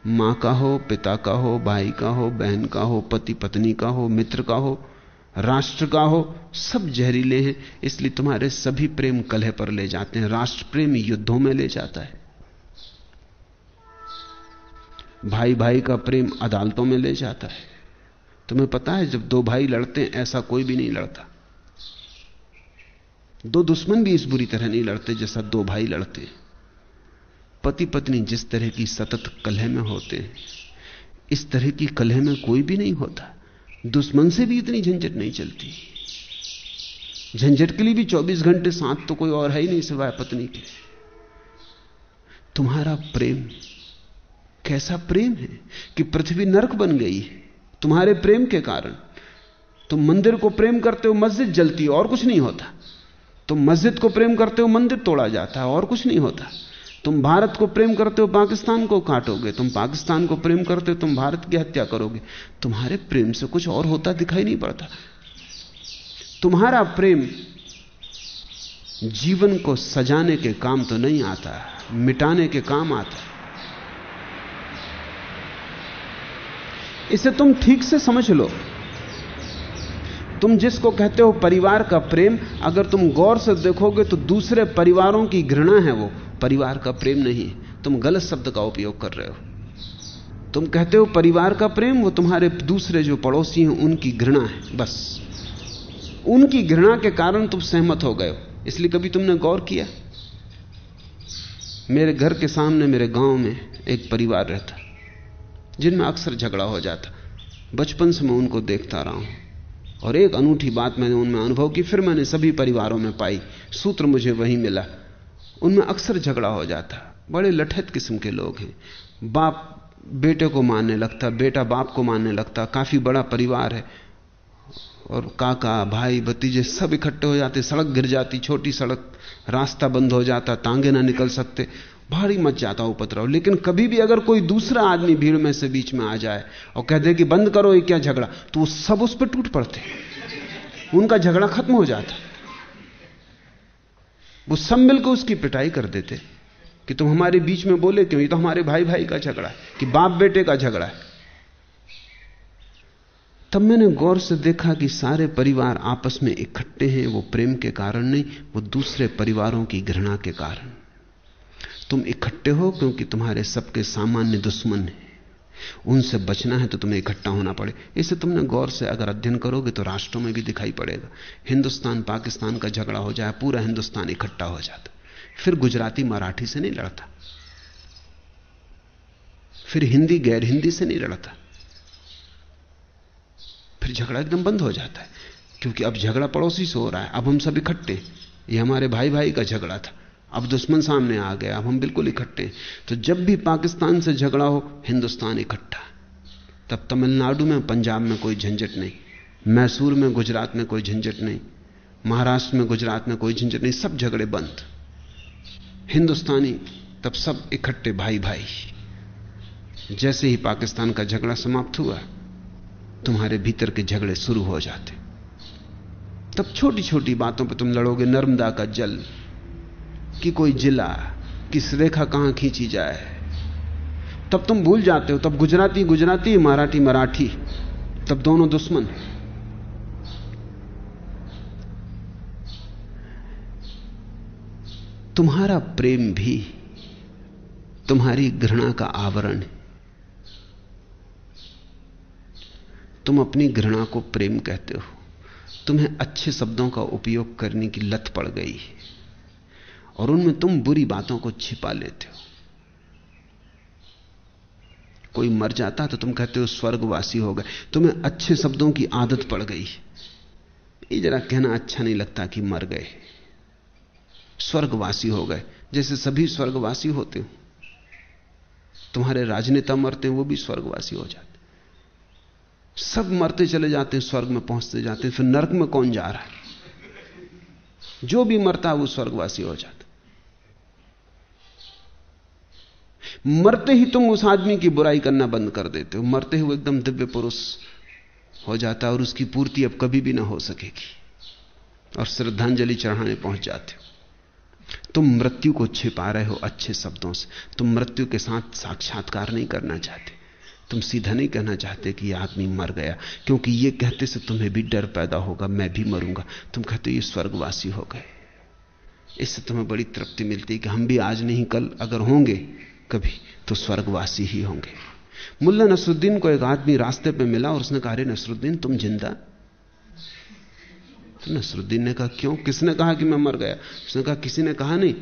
माँ का हो, पिता का हो, भाई का हो, बहन का हो, पति, पत्नी का हो, मित्र का हो, राष्ट्र का हो, सब जहरीले हैं, इसलिए तुम्हारे सभी प्रेम कलह पर ले जाते हैं। राष्ट्र प्रेम युद्धों में ले जाता है। भाई भाई का प्रेम अदालतों में ले जाता है। तुम्हें पता है, जब दो भाई लड़ते हैं, ऐसा कोई भी नहीं लड़ता। दो दुश्मन भी इस बुरी तरह नहीं लड़ते जैसा दो भाई लड़ते पति पत्नी जिस तरह की सतत कलह में होते हैं, इस तरह की कलह में कोई भी नहीं होता। दुश्मन से भी इतनी झंझट नहीं चलती। झंझट के लिए भी 24 घंटे साथ तो कोई और है ही नहीं सिवाय पत्नी के। तुम्हारा प्रेम कैसा प्रेम है कि पृथ्वी नरक बन गई है? तुम्हारे प्रेम के कारण। तुम मंदिर को प्रेम करते हो, मस्जिद जलती, और कुछ नहीं होता। तुम मस्जिद को प्रेम करते हो, मंदिर तोड़ा जाता है, और कुछ नहीं होता। तुम भारत को प्रेम करते हो, पाकिस्तान को काटोगे। तुम पाकिस्तान को प्रेम करते हो, तुम भारत की हत्या करोगे। तुम्हारे प्रेम से कुछ और होता दिखाई नहीं पड़ता। तुम्हारा प्रेम जीवन को सजाने के काम तो नहीं आता, मिटाने के काम आता। इसे तुम ठीक से समझ लो। तुम जिसको कहते हो परिवार का प्रेम, अगर तुम गौर से देखोगे तो दूसरे परिवारों की घृणा है वो। परिवार का प्रेम नहीं, तुम गलत शब्द का उपयोग कर रहे हो। तुम कहते हो परिवार का प्रेम, वो तुम्हारे दूसरे जो पड़ोसी हैं, उनकी घृणा है, बस। उनकी घृणा के कारण तुम सहमत हो गए हो, इसलिए कभी तुमने गौर किया? मेरे घर के सामने, मेरे गाँव में एक परिवार रहता जिनमें अक्सर झगड़ा हो जाता। बचपन से मैं उनको देखता रहा हूँ। और एक अनूठी बात मैंने उनमें अनुभव की, फिर मैंने सभी परिवारों में पाई। सूत्र मुझे वही मिला। उनमें अक्सर झगड़ा हो जाता। बड़े लठत किस्म के लोग हैं। बाप बेटे को मानने लगता, बेटा बाप को मानने लगता, काफ़ी बड़ा परिवार है। और काका, भाई, भतीजे सब इकट्ठे हो जाते, सड़क गिर जाती, छोटी सड़क, रास्ता बंद हो जाता, तांगे ना निकल सकते। भारी मच जाता उपद्रव लेकिन कभी भी अगर कोई दूसरा आदमी भीड़ में से बीच में आ जाए और कह दे कि बंद करो, ये क्या झगड़ा? तो वो सब उस पर टूट पड़ते उनका झगड़ा खत्म हो जाता वो सब मिलकर उसकी पिटाई कर देते कि तुम हमारे बीच में बोले क्यों? ये तो हमारे भाई भाई का झगड़ा है, कि बाप बेटे का झगड़ा है। तब मैंने गौर से देखा कि सारे परिवार आपस में इकट्ठे हैं, वो प्रेम के कारण नहीं, वो दूसरे परिवारों की घृणा के कारण। तुम इकट्ठे हो क्योंकि तुम्हारे सबके सामान्य दुश्मन हैं। उनसे बचना है तो तुम्हें इकट्ठा होना पड़े। इसे तुमने गौर से अगर अध्ययन करोगे तो राष्ट्रों में भी दिखाई पड़ेगा। हिंदुस्तान, पाकिस्तान का झगड़ा हो जाए, पूरा हिंदुस्तान इकट्ठा हो जाता। फिर गुजराती, मराठी से नहीं लड़ता। फिर हिंदी, गैर हिंदी से नहीं लड़ता। फिर झगड़ा एकदम बंद हो जाता है। क्योंकि अब झगड़ा पड़ोसी से हो रहा है। अब हम सब इकट्ठे ये हमारे भाई भाई का झगड़ा था। अब दुश्मन सामने आ गया, अब हम बिल्कुल इकट्ठे तो जब भी पाकिस्तान से झगड़ा हो, हिंदुस्तान इकट्ठा तब तमिलनाडु में, पंजाब में कोई झंझट नहीं। मैसूर में, गुजरात में कोई झंझट नहीं। महाराष्ट्र में, गुजरात में कोई झंझट नहीं। सब झगड़े बंद। हिंदुस्तानी, तब सब इकट्ठे भाई भाई जैसे ही पाकिस्तान का झगड़ा समाप्त हुआ, तुम्हारे भीतर के झगड़े शुरू हो जाते। तब छोटी छोटी बातों पर तुम लड़ोगे, नर्मदा का जल। कि कोई जिला किस रेखा कहाँ खींची जाए? तब तुम भूल जाते हो। तब गुजराती गुजराती, मराठी मराठी। तब दोनों दुश्मन। तुम्हारा प्रेम भी तुम्हारी घृणा का आवरण है। तुम अपनी घृणा को प्रेम कहते हो। तुम्हें अच्छे शब्दों का उपयोग करने की लत पड़ गई है। और उनमें तुम बुरी बातों को छिपा लेते हो। कोई मर जाता तो तुम कहते हो, स्वर्गवासी हो गए। तुम्हें अच्छे शब्दों की आदत पड़ गई। ये जरा कहना अच्छा नहीं लगता कि मर गए। स्वर्गवासी हो गए। जैसे सभी स्वर्गवासी होते हो। तुम्हारे राजनेता मरते हैं, वो भी स्वर्गवासी हो जाते सब मरते चले जाते हैं, स्वर्ग में पहुँचते जाते हैं, फिर नरक में कौन जा रहा है? जो भी मरता है, वो स्वर्गवासी हो जाता मरते ही तुम उस आदमी की बुराई करना बंद कर देते हो। मरते हुए एकदम दिव्य पुरुष हो जाता है और उसकी पूर्ति अब कभी भी ना हो सकेगी और श्रद्धांजलि चढ़ाने पहुँच जाते हो। तुम मृत्यु को छिपा रहे हो अच्छे शब्दों से। तुम मृत्यु के साथ साक्षात्कार नहीं करना चाहते। तुम सीधा नहीं कहना चाहते कि यह आदमी मर गया, क्योंकि यह कहते से तुम्हें भी डर पैदा होगा, मैं भी मरूँगा। तुम कहते हो, ये स्वर्गवासी हो गए। इससे तुम्हें बड़ी तृप्ति मिलती है कि हम भी आज नहीं, कल अगर होंगे कभी तो स्वर्गवासी ही होंगे। मुल्ला नसरुद्दीन को एक आदमी रास्ते पे मिला और उसने कहा, अरे नसरुद्दीन, तुम ज़िंदा? तो नसरुद्दीन ने कहा, क्यों? किसने कहा कि मैं मर गया? उसने कहा, किसी ने कहा नहीं।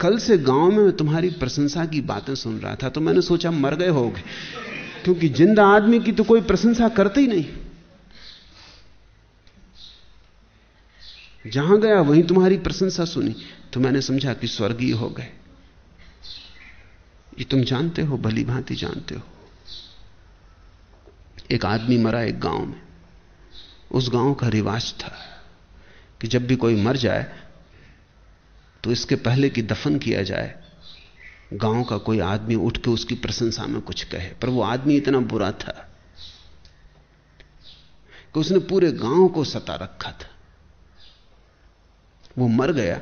कल से गाँव में मैं तुम्हारी प्रशंसा की बातें सुन रहा था तो मैंने सोचा मर गए होगे। क्योंकि ज़िंदा आदमी की तो कोई प्रशंसा करते ही नहीं। जहाँ गया, वहीं तुम्हारी प्रशंसा सुनी। तो मैंने समझा कि स्वर्गीय हो गए। ये तुम जानते हो, भली भांति जानते हो। एक आदमी मरा एक गाँव में। उस गाँव का रिवाज था कि जब भी कोई मर जाए तो इसके पहले कि दफन किया जाए। गाँव का कोई आदमी उठ के उसकी प्रशंसा में कुछ कहे, पर वो आदमी इतना बुरा था कि उसने पूरे गाँव को सता रखा था। वो मर गया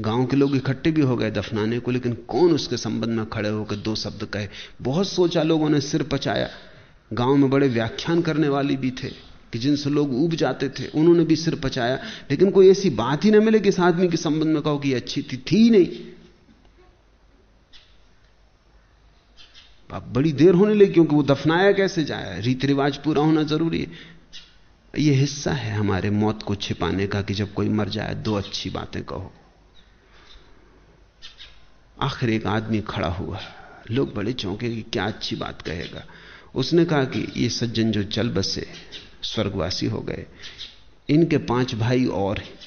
गाँव के लोग इकट्ठे भी हो गए दफनाने को, लेकिन कौन उसके संबंध में खड़े होकर दो शब्द कहे? बहुत सोचा लोगों ने, सिर पचाया। गाँव में बड़े व्याख्यान करने वाले भी थे कि जिनसे लोग उब जाते थे, उन्होंने भी सिर पचाया। लेकिन कोई ऐसी बात ही ना मिले कि इस आदमी के संबंध में कहो कि अच्छी थी थी नहीं। अब बड़ी देर होने लगी, क्योंकि वो दफनाया कैसे जाए? रीति रिवाज पूरा होना ज़रूरी है। ये हिस्सा है हमारे मौत को छिपाने का कि जब कोई मर जाए, दो अच्छी बातें कहो। आखिर एक आदमी खड़ा हुआ। लोग बड़े चौंके कि क्या अच्छी बात कहेगा। उसने कहा कि ये सज्जन जो चल बसे, स्वर्गवासी हो गए। इनके पाँच भाई और हैं।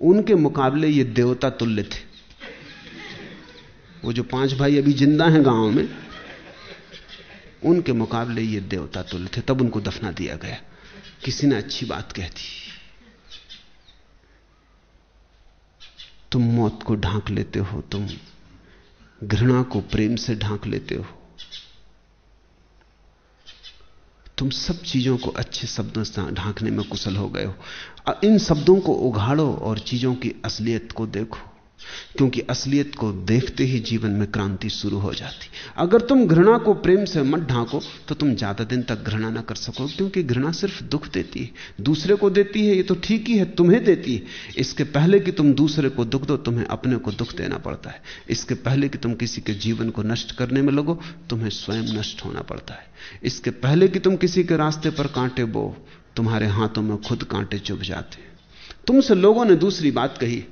उनके मुकाबले ये देवता तुल्य थे। वो जो पाँच भाई अभी ज़िंदा हैं गाँव में, उनके मुकाबले ये देवता तुल्य थे। तब उनको दफना दिया गया। किसी ने अच्छी बात कह दी। तुम मौत को ढांक लेते हो, तुम घृणा को प्रेम से ढांक लेते हो। तुम सब चीज़ों को अच्छे शब्दों से ढांकने में कुशल हो गए हो। इन शब्दों को उघाड़ो और चीज़ों की असलियत को देखो। क्योंकि असलियत को देखते ही जीवन में क्रांति शुरू हो जाती। अगर तुम घृणा को प्रेम से मत ढांको तो तुम ज़्यादा दिन तक घृणा ना कर सको, क्योंकि घृणा सिर्फ़ दुख देती है। दूसरे को देती है, ये तो ठीक ही है, तुम्हें देती है। इसके पहले कि तुम दूसरे को दुख दो, तुम्हें अपने को दुख देना पड़ता है। इसके पहले कि तुम किसी के जीवन को नष्ट करने में लगो, तुम्हें स्वयं नष्ट होना पड़ता है। इसके पहले कि तुम किसी के रास्ते पर कांटे बो, तुम्हारे हाथों में खुद कांटे चुभ जाते तुमसे लोगों ने दूसरी बात कही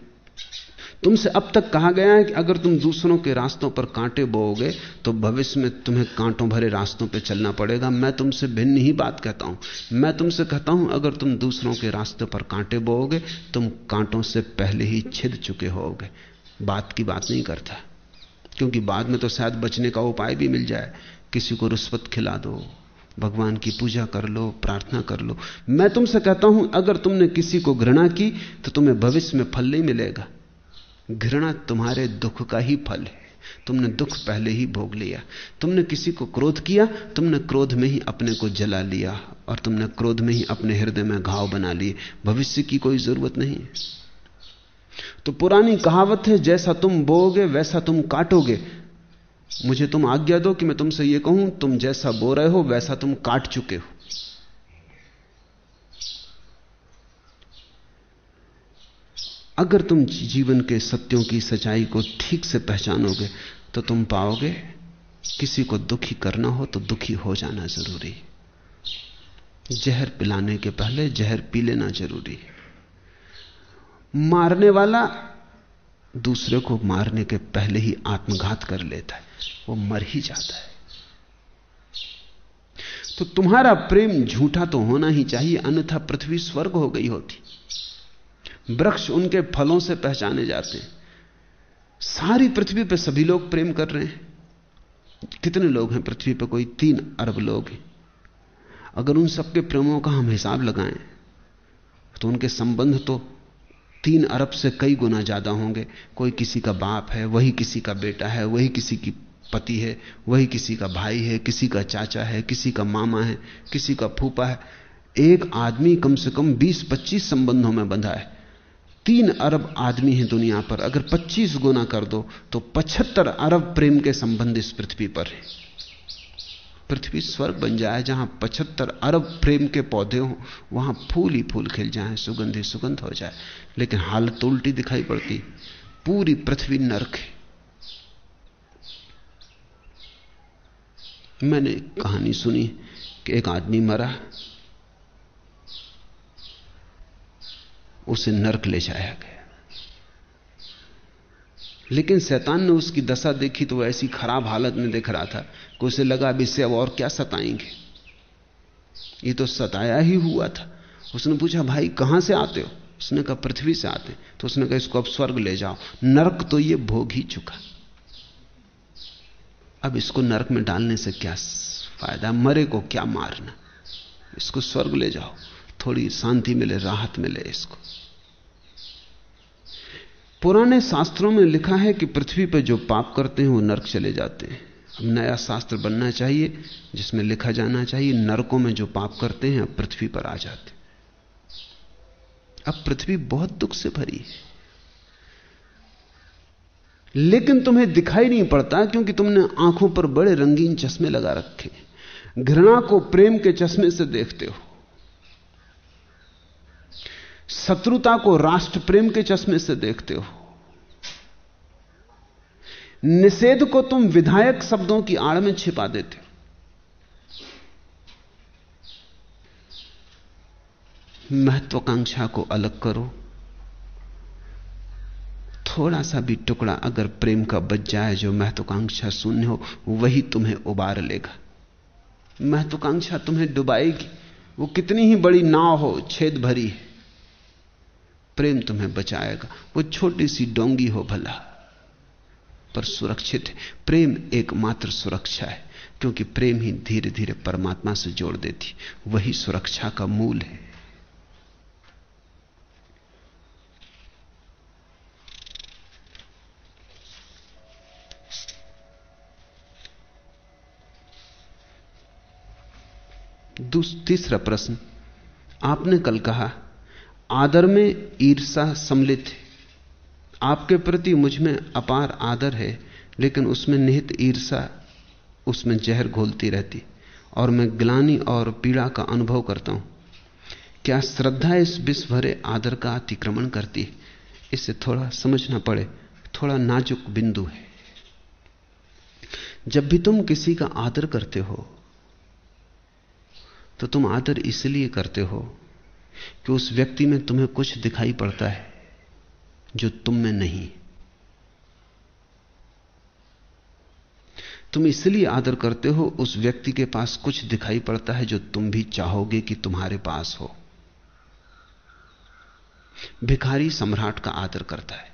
तुमसे अब तक कहा गया है कि अगर तुम दूसरों के रास्तों पर कांटे बोओगे तो भविष्य में तुम्हें कांटों भरे रास्तों पर चलना पड़ेगा। मैं तुमसे भिन्न ही बात कहता हूँ। मैं तुमसे कहता हूँ, अगर तुम दूसरों के रास्ते पर कांटे बोओगे, तुम कांटों से पहले ही छिद चुके होगे बात की बात नहीं करता। क्योंकि बाद में तो शायद बचने का उपाय भी मिल जाए। किसी को रुस्वत खिला दो, भगवान की पूजा कर लो, प्रार्थना कर लो। मैं तुमसे कहता हूँ, अगर तुमने किसी को घृणा की तो तुम्हें भविष्य में फल नहीं मिलेगा। घृणा तुम्हारे दुख का ही फल है। तुमने दुख पहले ही भोग लिया। तुमने किसी को क्रोध किया, तुमने क्रोध में ही अपने को जला लिया और तुमने क्रोध में ही अपने हृदय में घाव बना लिए। भविष्य की कोई ज़रूरत नहीं तो पुरानी कहावत है, जैसा तुम बोगे वैसा तुम काटोगे। मुझे तुम आज्ञा दो कि मैं तुमसे यह कहूँ, तुम जैसा बो रहे हो, वैसा तुम काट चुके हो। अगर तुम जीवन के सत्यों की सच्चाई को ठीक से पहचानोगे तो तुम पाओगे, किसी को दुखी करना हो तो दुखी हो जाना ज़रूरी। जहर पिलाने के पहले जहर पी लेना ज़रूरी। मारने वाला दूसरे को मारने के पहले ही आत्मघात कर लेता है, वो मर ही जाता है। तो तुम्हारा प्रेम झूठा तो होना ही चाहिए, अन्यथा पृथ्वी स्वर्ग हो गई होती। वृक्ष उनके फलों से पहचाने जाते हैं। सारी पृथ्वी पर सभी लोग प्रेम कर रहे हैं। कितने लोग हैं पृथ्वी पर कोई तीन अरब लोग हैं। अगर उन सबके प्रेमों का हम हिसाब लगाएँ तो उनके संबंध तो तीन अरब से कई गुना ज़्यादा होंगे। कोई किसी का बाप है, वही किसी का बेटा है, वही किसी की पति है, वही किसी का भाई है, किसी का चाचा है, किसी का मामा है, किसी का फूफा है। एक आदमी कम से कम 20-25 संबंधों में बंधा है। तीन अरब आदमी हैं दुनिया पर। अगर 25 गुना कर दो तो 75 अरब प्रेम के संबंध इस पृथ्वी पर है। पृथ्वी स्वर्ग बन जाए जहाँ 75 अरब प्रेम के पौधे हों, वहाँ फूल ही फूल खिल जाए, सुगंध ही सुगंध हो जाए। लेकिन हालत तो उल्टी दिखाई पड़ती, पूरी पृथ्वी नरक है। मैंने कहानी सुनी कि एक आदमी मरा उसे नरक ले जाया गया। लेकिन शैतान ने उसकी दशा देखी तो वह ऐसी खराब हालत में दिख रहा था कि उसे लगा, अब इससे अब और क्या सताएँगे? ये तो सताया ही हुआ था। उसने पूछा, भाई, कहाँ से आते हो? उसने कहा, पृथ्वी से आते तो उसने कहा, इसको अब स्वर्ग ले जाओ। नरक तो ये भोग ही चुका। अब इसको नरक में डालने से क्या फ़ायदा? मरे को क्या मारना? इसको स्वर्ग ले जाओ। थोड़ी शांति मिले, राहत मिले इसको। पुराने शास्त्रों में लिखा है कि पृथ्वी पर जो पाप करते हैं, वो नरक चले जाते हैं। अब नया शास्त्र बनना चाहिए, जिसमें लिखा जाना चाहिए, नरकों में जो पाप करते हैं, अब पृथ्वी पर आ जाते अब पृथ्वी बहुत दुख से भरी है। लेकिन तुम्हें दिखाई नहीं पड़ता, क्योंकि तुमने आँखों पर बड़े रंगीन चश्मे लगा रखे घृणा को प्रेम के चश्मे से देखते हो। शत्रुता को राष्ट्र प्रेम के चश्मे से देखते हो। निषेध को तुम विधायक शब्दों की आड़ में छिपा देते हो। महत्वाकांक्षा को अलग करो। थोड़ा सा भी टुकड़ा अगर प्रेम का बच जाए, जो महत्वाकांक्षा शून्य हो, वही तुम्हें उबार लेगा। महत्वाकांक्षा तुम्हें डुबाएगी। वो कितनी ही बड़ी नाव हो, छेद भरी है। प्रेम तुम्हें बचाएगा। वो छोटी सी डोंगी हो भला, पर सुरक्षित है। प्रेम एकमात्र सुरक्षा है, क्योंकि प्रेम ही धीरे धीरे परमात्मा से जोड़ देती वही सुरक्षा का मूल है। तीसरा प्रश्न, आपने कल कहा आदर में ईर्षा सम्मिलित है। आपके प्रति मुझमें अपार आदर है, लेकिन उसमें निहित ईर्षा उसमें जहर घोलती रहती। और मैं ग्लानी और पीड़ा का अनुभव करता हूँ। क्या श्रद्धा इस विश्व भरे आदर का अतिक्रमण करती है? इसे थोड़ा समझना पड़े, थोड़ा नाजुक बिंदु है। जब भी तुम किसी का आदर करते हो तो तुम आदर इसलिए करते हो कि उस व्यक्ति में तुम्हें कुछ दिखाई पड़ता है जो तुम में नहीं। तुम इसलिए आदर करते हो, उस व्यक्ति के पास कुछ दिखाई पड़ता है जो तुम भी चाहोगे कि तुम्हारे पास हो। भिखारी सम्राट का आदर करता है,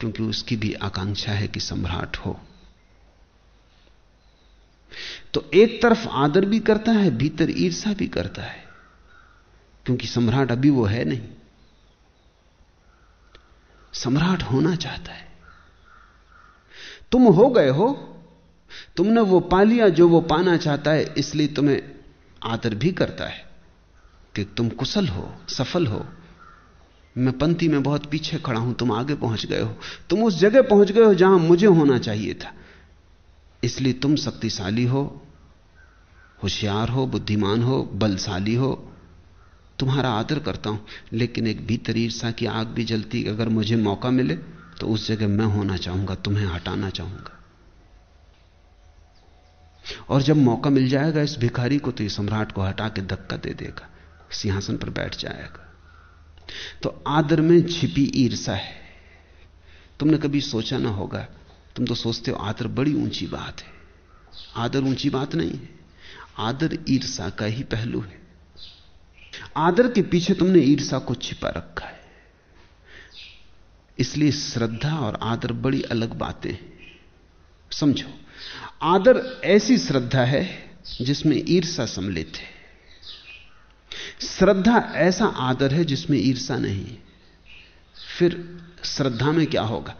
क्योंकि उसकी भी आकांक्षा है कि सम्राट हो। तो एक तरफ़ आदर भी करता है, भीतर ईर्षा भी करता है। क्योंकि सम्राट अभी वो है नहीं। सम्राट होना चाहता है। तुम हो गए हो, तुमने वो पा लिया जो वो पाना चाहता है, इसलिए तुम्हें आदर भी करता है कि तुम कुशल हो, सफल हो। मैं पंक्ति में बहुत पीछे खड़ा हूँ, तुम आगे पहुँच गए हो। तुम उस जगह पहुँच गए हो जहाँ मुझे होना चाहिए था। इसलिए तुम शक्तिशाली हो, होशियार हो, बुद्धिमान हो, बलशाली हो तुम्हारा आदर करता हूँ, लेकिन एक भीतर ईर्षा की आग भी जलती, अगर मुझे मौका मिले तो उस जगह मैं होना चाहूँगा, तुम्हें हटाना चाहूँगा। और जब मौका मिल जाएगा, इस भिखारी को तो ये सम्राट को हटा के धक्का दे देगा, सिंहासन पर बैठ जाएगा। तो आदर में छिपी ईर्षा है। तुमने कभी सोचा ना होगा, तुम तो सोचते हो आदर बड़ी ऊँची बात है। आदर ऊँची बात नहीं है, आदर ईर्षा का ही पहलू है। आदर के पीछे तुमने ईर्षा को छिपा रखा है। इसलिए श्रद्धा और आदर बड़ी अलग बातें समझो, आदर ऐसी श्रद्धा है जिसमें ईर्षा सम्मिलित है। श्रद्धा ऐसा आदर है जिसमें ईर्षा नहीं फिर श्रद्धा में क्या होगा?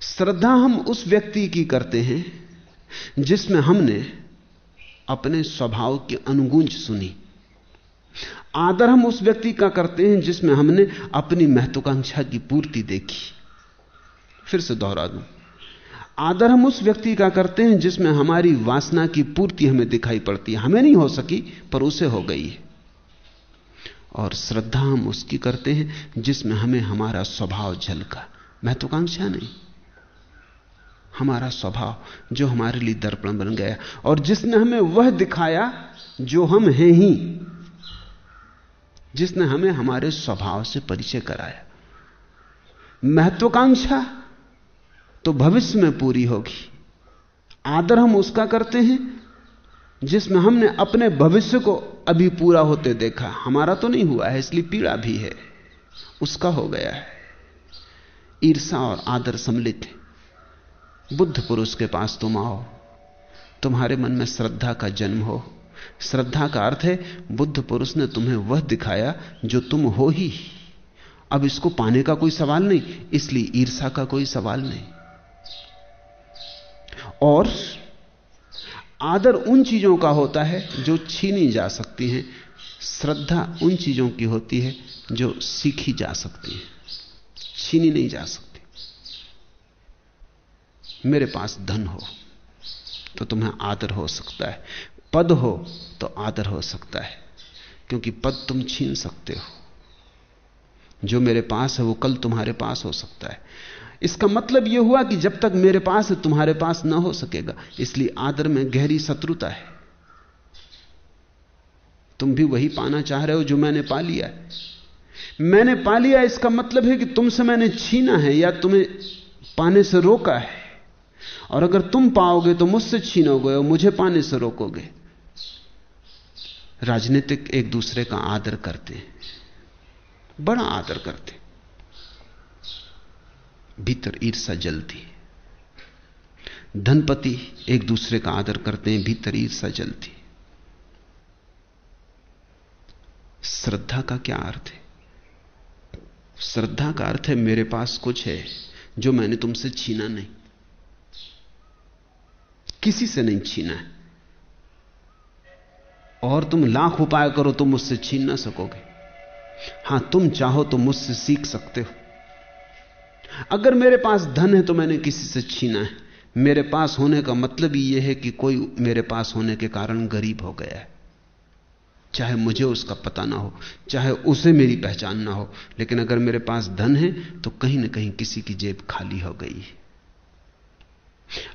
श्रद्धा हम उस व्यक्ति की करते हैं जिसमें हमने अपने स्वभाव की अनुगूंज सुनी। आदर हम उस व्यक्ति का करते हैं जिसमें हमने अपनी महत्वाकांक्षा की पूर्ति देखी। फिर से दोहरा दूँ। आदर हम उस व्यक्ति का करते हैं जिसमें हमारी वासना की पूर्ति हमें दिखाई पड़ती है। हमें नहीं हो सकी, पर उसे हो गई है। और श्रद्धा हम उसकी करते हैं जिसमें हमें हमारा स्वभाव झलका। महत्वाकांक्षा नहीं। हमारा स्वभाव जो हमारे लिए दर्पण बन गया और जिसने हमें वह दिखाया जो हम हैं ही। जिसने हमें हमारे स्वभाव से परिचय कराया। महत्वाकांक्षा तो भविष्य में पूरी होगी। आदर हम उसका करते हैं, जिसमें हमने अपने भविष्य को अभी पूरा होते देखा। हमारा तो नहीं हुआ है, इसलिए पीड़ा भी है। उसका हो गया है। ईर्षा और आदर सम्मिलित है। बुद्ध पुरुष के पास तुम आओ। तुम्हारे मन में श्रद्धा का जन्म हो। श्रद्धा का अर्थ है, बुद्ध पुरुष ने तुम्हें वह दिखाया जो तुम हो ही। अब इसको पाने का कोई सवाल नहीं, इसलिए ईर्षा का कोई सवाल नहीं। और आदर उन चीज़ों का होता है जो छीनी जा सकती हैं, श्रद्धा उन चीज़ों की होती है जो सीखी जा सकती है। छीनी नहीं जा सकती। मेरे पास धन हो तो तुम्हें आदर हो सकता है। पद हो तो आदर हो सकता है, क्योंकि पद तुम छीन सकते हो। जो मेरे पास है वो कल तुम्हारे पास हो सकता है। इसका मतलब यह हुआ कि जब तक मेरे पास है तुम्हारे पास ना हो सकेगा, इसलिए आदर में गहरी शत्रुता है। तुम भी वही पाना चाह रहे हो जो मैंने पा लिया है। मैंने पा लिया इसका मतलब है कि तुमसे मैंने छीना है या तुम्हें पाने से रोका है। और अगर तुम पाओगे तो मुझसे छीनोगे और मुझे पाने से रोकोगे। राजनीतिक एक दूसरे का आदर करते हैं। बड़ा आदर करते भीतर ईर्षा जलती है। धनपति एक दूसरे का आदर करते हैं, भीतर ईर्षा जलती श्रद्धा का क्या अर्थ है? श्रद्धा का अर्थ है, मेरे पास कुछ है जो मैंने तुमसे छीना नहीं। किसी से नहीं छीना है। और तुम लाख उपाय करो, तुम मुझसे छीन ना सकोगे। हाँ, तुम चाहो तो मुझसे सीख सकते हो। अगर मेरे पास धन है तो मैंने किसी से छीना है। मेरे पास होने का मतलब यह है कि कोई मेरे पास होने के कारण गरीब हो गया है। चाहे मुझे उसका पता ना हो, चाहे उसे मेरी पहचान ना हो, लेकिन अगर मेरे पास धन है तो कहीं ना कहीं किसी की जेब खाली हो गई है।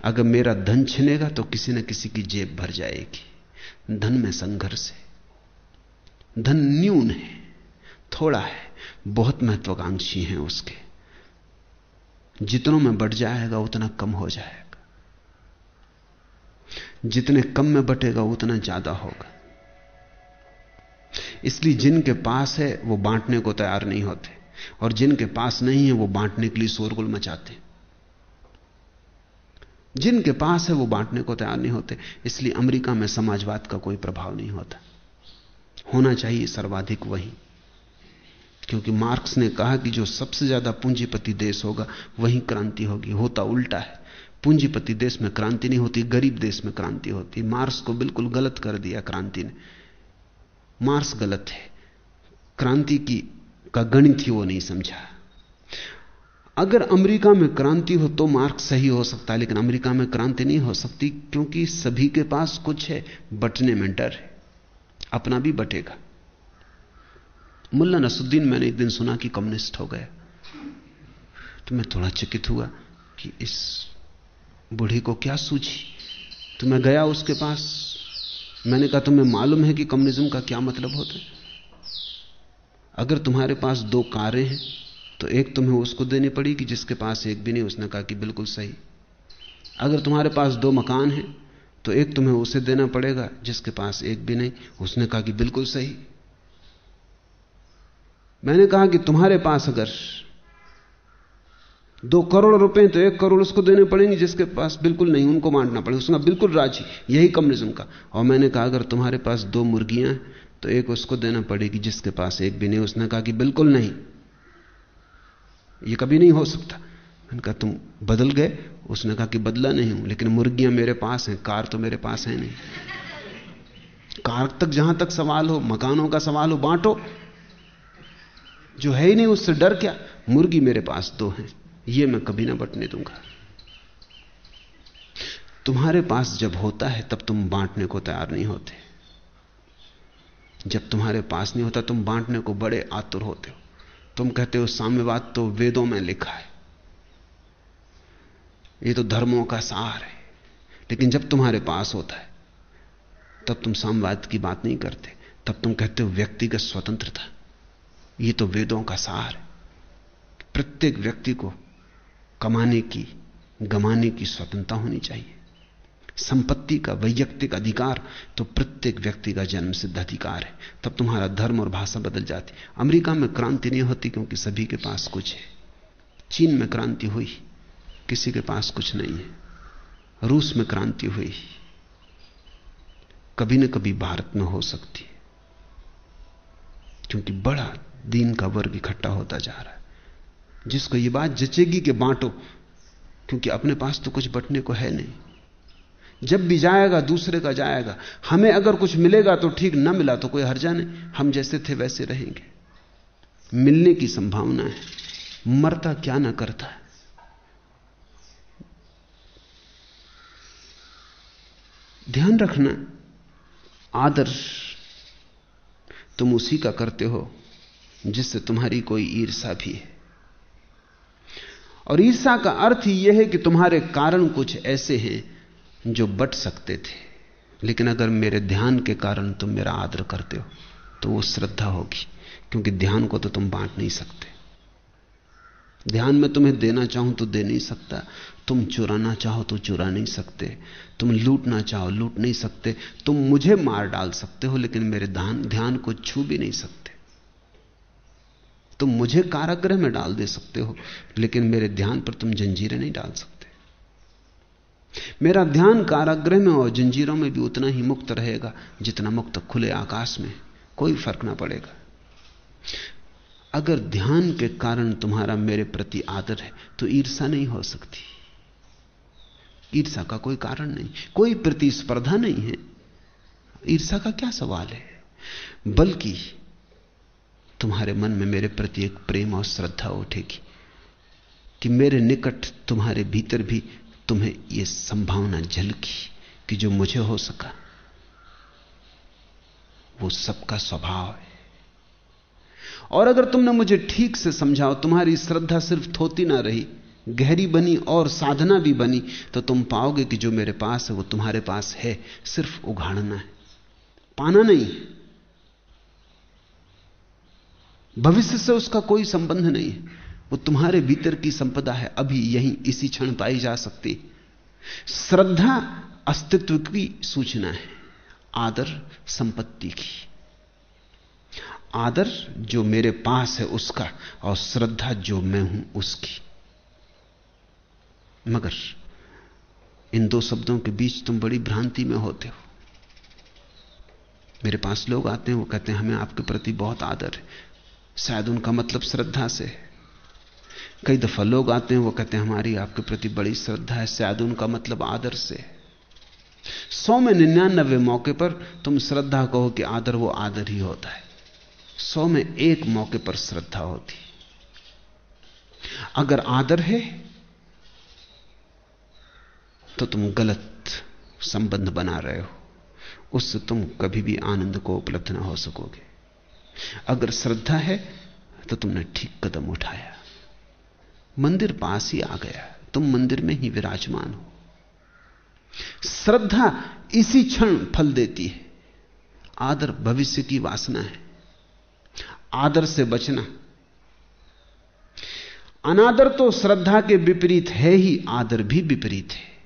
अगर मेरा धन छिनेगा तो किसी न किसी की जेब भर जाएगी। धन में संघर्ष है। धन न्यून है, थोड़ा है, बहुत महत्वाकांक्षी हैं उसके। जितनों में बढ़ जाएगा, उतना कम हो जाएगा। जितने कम में बटेगा, उतना ज़्यादा होगा। इसलिए जिनके पास है, वो बांटने को तैयार नहीं होते। और जिनके पास नहीं है, वो बांटने के लिए शोरगुल मचाते जिनके पास है वो बांटने को तैयार नहीं होते। इसलिए अमेरिका में समाजवाद का कोई प्रभाव नहीं होता। होना चाहिए सर्वाधिक वही। क्योंकि मार्क्स ने कहा कि जो सबसे ज़्यादा पूंजीपति देश होगा, वहीं क्रांति होगी। होता उल्टा है। पूंजीपति देश में क्रांति नहीं होती, गरीब देश में क्रांति होती। मार्क्स को बिल्कुल गलत कर दिया क्रांति ने। मार्क्स गलत है। क्रांति की का गणित ही वो नहीं समझा। अगर अमेरिका में क्रांति हो तो मार्क्स सही हो सकता है, लेकिन अमेरिका में क्रांति नहीं हो सकती क्योंकि सभी के पास कुछ है, बटने में डर है, अपना भी बटेगा। मुल्ला नसुद्दीन मैंने एक दिन सुना कि कम्युनिस्ट हो गया। तो मैं थोड़ा चकित हुआ कि इस बूढ़ी को क्या सूझी? तो मैं गया उसके पास। मैंने कहा, तुम्हें मालूम है कि कम्युनिज्म का क्या मतलब होता है? अगर तुम्हारे पास दो कारें हैं तो एक तुम्हें उसको देनी पड़ेगी जिसके पास एक भी नहीं, उसने कहा कि बिल्कुल सही। अगर तुम्हारे पास दो मकान हैं तो एक तुम्हें उसे देना पड़ेगा, जिसके पास एक भी नहीं, उसने कहा कि बिल्कुल सही। मैंने कहा कि तुम्हारे पास अगर दो करोड़ रुपए तो एक करोड़ उसको देने पड़ेंगे जिसके पास बिल्कुल नहीं, उनको बांटना पड़ेगा उसका बिल्कुल राज़ी, यही कम्युनिज्म का। और मैंने कहा, अगर तुम्हारे पास दो मुर्गियाँ तो एक उसको देना पड़ेगी, जिसके पास एक भी नहीं, उसने कहा कि बिल्कुल नहीं। ये कभी नहीं हो सकता। मैंने कहा, तुम बदल गए? उसने कहा कि, बदला नहीं हूँ, लेकिन मुर्गियाँ मेरे पास हैं, कार तो मेरे पास है नहीं। कार तक जहाँ तक सवाल हो, मकानों का सवाल हो, बांटो। जो है ही नहीं उससे डर क्या? मुर्गी मेरे पास दो हैं, ये मैं कभी ना बटने दूँगा। तुम्हारे पास जब होता है, तब तुम बांटने को तैयार नहीं होते। जब तुम्हारे पास नहीं होता, तुम बांटने को बड़े आतुर होते हो। तुम कहते हो साम्यवाद तो वेदों में लिखा है। ये तो धर्मों का सार है। लेकिन जब तुम्हारे पास होता है, तब तुम साम्यवाद की बात नहीं करते। तब तुम कहते हो व्यक्तिगत स्वतंत्रता। ये तो वेदों का सार है। प्रत्येक व्यक्ति को कमाने की, गमाने की स्वतंत्रता होनी चाहिए। संपत्ति का वैयक्तिक अधिकार तो प्रत्येक व्यक्ति का जन्म सिद्ध अधिकार है। तब तुम्हारा धर्म और भाषा बदल जाती। अमेरिका में क्रांति नहीं होती क्योंकि सभी के पास कुछ है। चीन में क्रांति हुई, किसी के पास कुछ नहीं है। रूस में क्रांति हुई, कभी न कभी भारत में हो सकती है। क्योंकि बड़ा दीन का वर्ग इकट्ठा होता जा रहा है। जिसको यह बात जचेगी कि बांटो, क्योंकि अपने पास तो कुछ बटने को है नहीं। जब भी जाएगा, दूसरे का जाएगा। हमें अगर कुछ मिलेगा तो ठीक, ना मिला तो कोई हर्जा नहीं। हम जैसे थे वैसे रहेंगे। मिलने की संभावना है। मरता क्या ना करता है। ध्यान रखना आदर्श तुम उसी का करते हो जिससे तुम्हारी कोई ईर्षा भी है। और ईर्षा का अर्थ यह है कि तुम्हारे कारण कुछ ऐसे हैं जो बट सकते थे। लेकिन अगर मेरे ध्यान के कारण तुम मेरा आदर करते हो तो वो श्रद्धा होगी, क्योंकि ध्यान को तो तुम बांट नहीं सकते। ध्यान में तुम्हें देना चाहूँ तो दे नहीं सकता। तुम चुराना चाहो तो चुरा नहीं सकते। तुम लूटना चाहो लूट नहीं सकते। तुम मुझे मार डाल सकते हो, लेकिन मेरे ध्यान ध्यान को छू भी नहीं सकते। तुम मुझे कारागृह में डाल दे सकते हो, लेकिन मेरे ध्यान पर तुम जंजीरें नहीं डाल सकते। मेरा ध्यान कारागृह में और जंजीरों में भी उतना ही मुक्त रहेगा, जितना मुक्त खुले आकाश में। कोई फ़र्क ना पड़ेगा। अगर ध्यान के कारण तुम्हारा मेरे प्रति आदर है तो ईर्षा नहीं हो सकती। ईर्षा का कोई कारण नहीं। कोई प्रतिस्पर्धा नहीं है। ईर्षा का क्या सवाल है? बल्कि तुम्हारे मन में मेरे प्रति एक प्रेम और श्रद्धा उठेगी कि मेरे निकट तुम्हारे भीतर भी तुम्हें यह संभावना झलकी कि जो मुझे हो सका, वो सबका स्वभाव है। और अगर तुमने मुझे ठीक से समझाओ, तुम्हारी श्रद्धा सिर्फ़ थोती ना रही, गहरी बनी और साधना भी बनी तो तुम पाओगे कि जो मेरे पास है, वो तुम्हारे पास है, सिर्फ़ उघाड़ना है, पाना नहीं भविष्य से उसका कोई संबंध नहीं है। वो तुम्हारे भीतर की संपदा है, अभी यहीं इसी क्षण पाई जा सकती। श्रद्धा अस्तित्व की सूचना है, आदर संपत्ति की। आदर जो मेरे पास है उसका, और श्रद्धा जो मैं हूँ उसकी। मगर इन दो शब्दों के बीच तुम बड़ी भ्रांति में होते हो। मेरे पास लोग आते हैं, वो कहते हैं, हमें आपके प्रति बहुत आदर है। शायद उनका मतलब श्रद्धा से कई दफ़ा लोग आते हैं, वो कहते हैं, हमारी आपके प्रति बड़ी श्रद्धा है, शायद उनका मतलब आदर से है। सौ में निन्यानबे मौके पर तुम श्रद्धा कहो कि आदर वो आदर ही होता है। सौ में एक मौके पर श्रद्धा होती। अगर आदर है तो तुम गलत संबंध बना रहे हो। उससे तुम कभी भी आनंद को उपलब्ध ना हो सकोगे। अगर श्रद्धा है तो तुमने ठीक कदम उठाया। मंदिर पास ही आ गया तुम मंदिर में ही विराजमान हो। श्रद्धा इसी क्षण फल देती है। आदर भविष्य की वासना है। आदर से बचना। अनादर तो श्रद्धा के विपरीत है ही, आदर भी विपरीत है।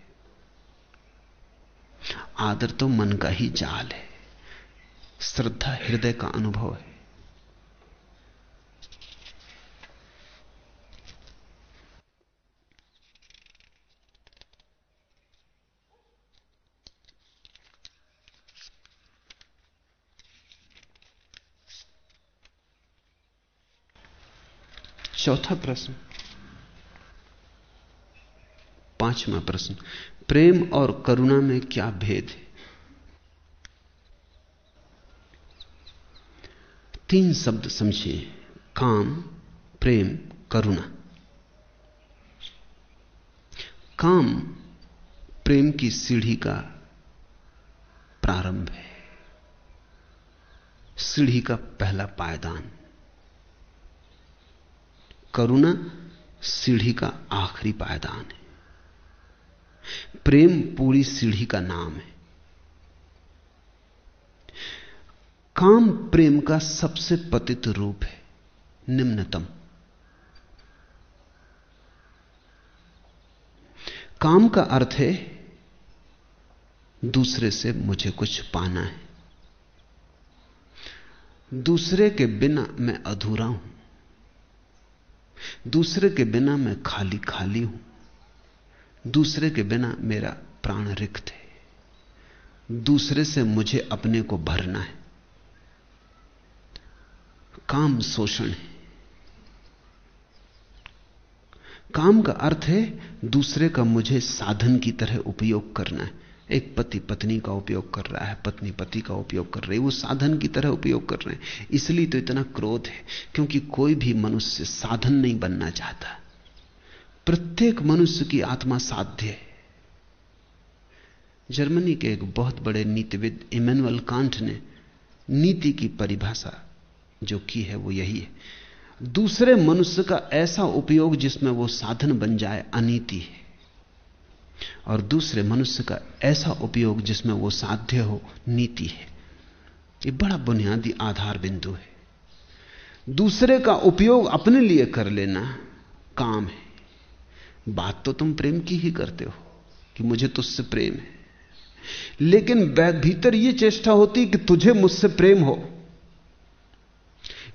आदर तो मन का ही जाल है। श्रद्धा हृदय का अनुभव है। चौथा प्रश्न। पांचवा प्रश्न, प्रेम और करुणा में क्या भेद है? तीन शब्द समझिए काम, प्रेम, करुणा। काम, प्रेम की सीढ़ी का प्रारंभ है, सीढ़ी का पहला पायदान। करुणा सीढ़ी का आखिरी पायदान है। प्रेम पूरी सीढ़ी का नाम है। काम प्रेम का सबसे पतित रूप है, निम्नतम। काम का अर्थ है, दूसरे से मुझे कुछ पाना है। दूसरे के बिना मैं अधूरा हूँ। दूसरे के बिना मैं खाली खाली हूँ। दूसरे के बिना मेरा प्राण रिक्त है। दूसरे से मुझे अपने को भरना है। काम शोषण है। काम का अर्थ है दूसरे का मुझे साधन की तरह उपयोग करना है। एक पति पत्नी का उपयोग कर रहा है, पत्नी पति का उपयोग कर रही है, वो साधन की तरह उपयोग कर रहे हैं। इसलिए तो इतना क्रोध है, क्योंकि कोई भी मनुष्य साधन नहीं बनना चाहता। प्रत्येक मनुष्य की आत्मा साध्य है। जर्मनी के एक बहुत बड़े नीतिविद इमेनुअल कांट ने नीति की परिभाषा जो की है वो यही है। दूसरे मनुष्य का ऐसा उपयोग जिसमें वो साधन बन जाए, अनीति है। और दूसरे मनुष्य का ऐसा उपयोग जिसमें वो साध्य हो, नीति है। ये बड़ा बुनियादी आधार बिंदु है। दूसरे का उपयोग अपने लिए कर लेना काम है। बात तो तुम प्रेम की ही करते हो कि मुझे तुझसे प्रेम है। लेकिन भीतर यह चेष्टा होती कि तुझे मुझसे प्रेम हो।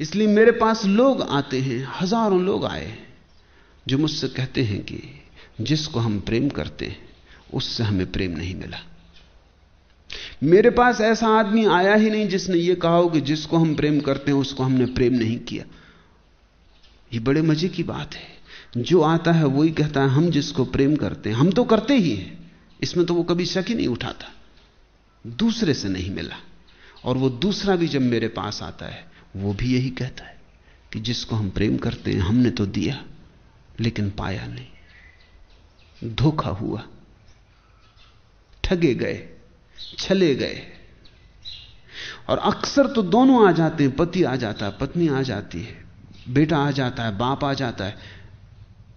इसलिए मेरे पास लोग आते हैं, हज़ारों लोग आए जो मुझसे कहते हैं कि जिसको हम प्रेम करते हैं, उससे हमें प्रेम नहीं मिला। मेरे पास ऐसा आदमी आया ही नहीं जिसने यह कहा हो कि जिसको हम प्रेम करते हैं, उसको हमने प्रेम नहीं किया। यह बड़े मज़े की बात है। जो आता है, वही कहता है, हम जिसको प्रेम करते हैं, हम तो करते ही हैं। इसमें तो वो कभी शक ही नहीं उठाता। दूसरे से नहीं मिला। और वो दूसरा भी जब मेरे पास आता है, वो भी यही कहता है कि जिसको हम प्रेम करते हैं, हमने तो दिया, लेकिन पाया नहीं। धोखा हुआ। ठगे गए, छले गए। और अक्सर तो दोनों आ जाते हैं, पति आ जाता है, पत्नी आ जाती है, बेटा आ जाता है, बाप आ जाता है,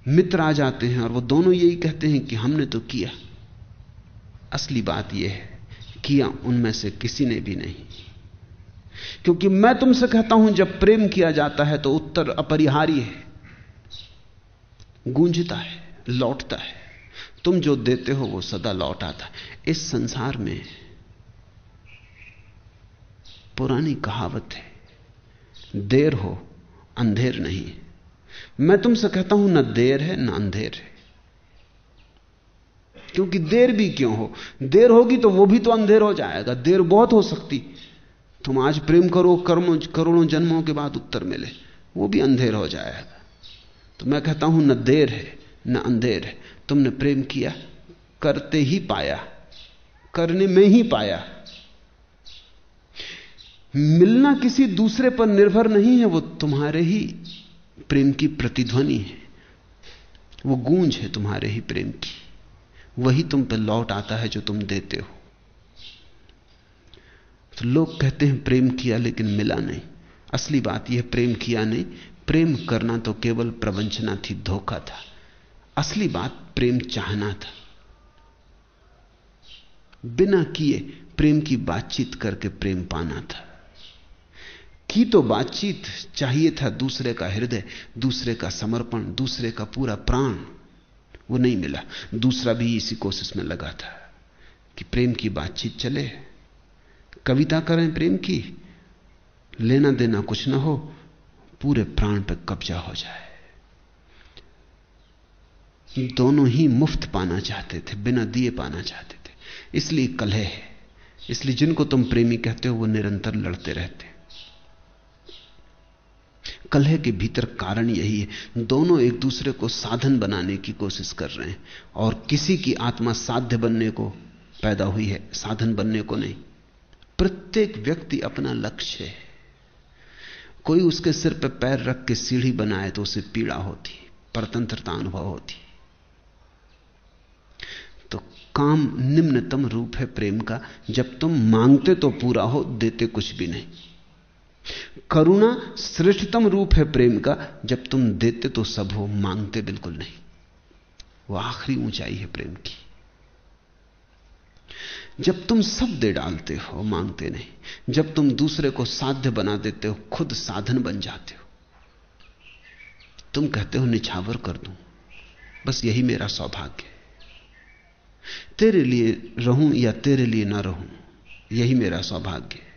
मित्र आ जाते हैं, और वो दोनों यही कहते हैं कि हमने तो किया। असली बात यह है, किया उनमें से किसी ने भी नहीं। क्योंकि मैं तुमसे कहता हूँ, जब प्रेम किया जाता है तो उत्तर अपरिहार्य है। गूंजता है, लौटता है। तुम जो देते हो वो सदा लौट आता है। इस संसार में पुरानी कहावत है, देर हो, अंधेर नहीं। मैं तुमसे कहता हूँ, ना देर है, ना अंधेर है। क्योंकि देर भी क्यों हो? देर होगी तो वो भी तो अंधेर हो जाएगा। देर बहुत हो सकती। तुम आज प्रेम करो, कर्मों, करोड़ों जन्मों के बाद उत्तर मिले। वो भी अंधेर हो जाएगा। तो मैं कहता हूँ, न देर है, न अंधेर है। तुमने प्रेम किया, करते ही पाया, करने में ही पाया। मिलना किसी दूसरे पर निर्भर नहीं है, वो तुम्हारे ही प्रेम की प्रतिध्वनि है। वो गूंज है तुम्हारे ही प्रेम की। वही तुम पर लौट आता है जो तुम देते हो। तो लोग कहते हैं, प्रेम किया लेकिन मिला नहीं। असली बात यह, प्रेम किया नहीं। प्रेम करना तो केवल प्रवंचना थी, धोखा था। असली बात प्रेम चाहना था। बिना किए प्रेम की बातचीत करके प्रेम पाना था। की तो बातचीत चाहिए था दूसरे का हृदय, दूसरे का समर्पण, दूसरे का पूरा प्राण, वो नहीं मिला। दूसरा भी इसी कोशिश में लगा था कि प्रेम की बातचीत चले। कविता करें प्रेम की, लेना देना कुछ ना हो, पूरे प्राण पर कब्जा हो जाए। दोनों ही मुफ़्त पाना चाहते थे, बिना दिए पाना चाहते थे। इसलिए कलह है। इसलिए जिनको तुम प्रेमी कहते हो, वो निरंतर लड़ते रहते कलह के भीतर कारण यही है। दोनों एक दूसरे को साधन बनाने की कोशिश कर रहे हैं और किसी की आत्मा साध्य बनने को पैदा हुई है, साधन बनने को नहीं। प्रत्येक व्यक्ति अपना लक्ष्य है। कोई उसके सिर पर पैर रख के सीढ़ी बनाए तो उसे पीड़ा होती परतंत्रता अनुभव होती काम निम्नतम रूप है प्रेम का। जब तुम मांगते तो पूरा हो, देते कुछ भी नहीं। करुणा श्रेष्ठतम रूप है प्रेम का। जब तुम देते तो सब हो, मांगते बिल्कुल नहीं। वो आखिरी ऊंचाई है प्रेम की। जब तुम सब दे डालते हो, मांगते नहीं। जब तुम दूसरे को साध्य बना देते हो, खुद साधन बन जाते हो। तुम कहते हो, निछावर कर दूँ। बस यही मेरा सौभाग्य तेरे लिए रहूँ या तेरे लिए ना रहूँ, यही मेरा सौभाग्य है।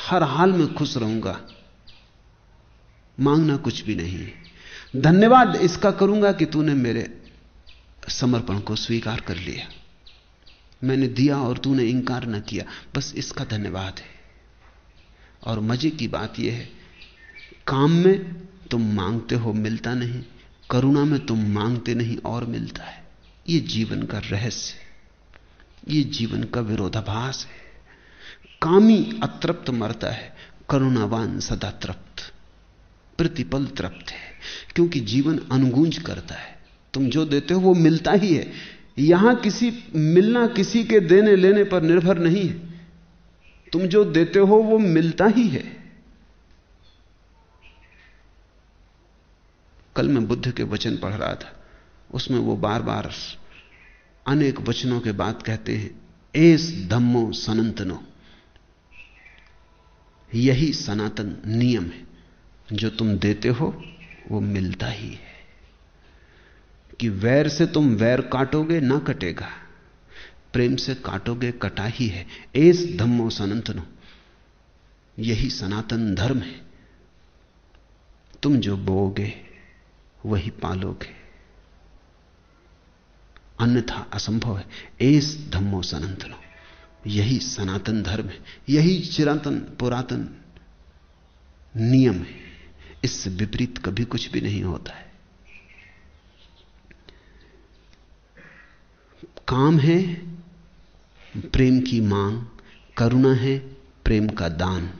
हर हाल में खुश रहूँगा, मांगना कुछ भी नहीं धन्यवाद इसका करूँगा कि तूने मेरे समर्पण को स्वीकार कर लिया। मैंने दिया और तूने इंकार न किया, बस इसका धन्यवाद है। और मज़े की बात यह है, काम में तुम मांगते हो मिलता नहीं, करुणा में तुम मांगते नहीं और मिलता है। यह जीवन का रहस्य है। ये जीवन का विरोधाभास है। कामी अतृप्त मरता है। करुणावान सदा तृप्त। प्रतिपल तृप्त है। क्योंकि जीवन अनुगूंज करता है। तुम जो देते हो वो मिलता ही है। यहाँ किसी, मिलना किसी के देने लेने पर निर्भर नहीं है। तुम जो देते हो वो मिलता ही है। कल मैं बुद्ध के वचन पढ़ रहा था। उसमें वो बार बार अनेक वचनों के बाद कहते हैं, एस धम्मो सनंतनो। यही सनातन नियम है। जो तुम देते हो, वो मिलता ही है। कि वैर से तुम वैर काटोगे, ना कटेगा। प्रेम से काटोगे, कटा ही है। एस धम्मो सनातनो। यही सनातन धर्म है। तुम जो बोगे वही पालोगे। अन्यथा असंभव है। एस धम्मो सनातनो। यही सनातन धर्म है। यही चिरातन पुरातन नियम है। इससे विपरीत कभी कुछ भी नहीं होता है। काम है, प्रेम की मांग। करुणा है, प्रेम का दान।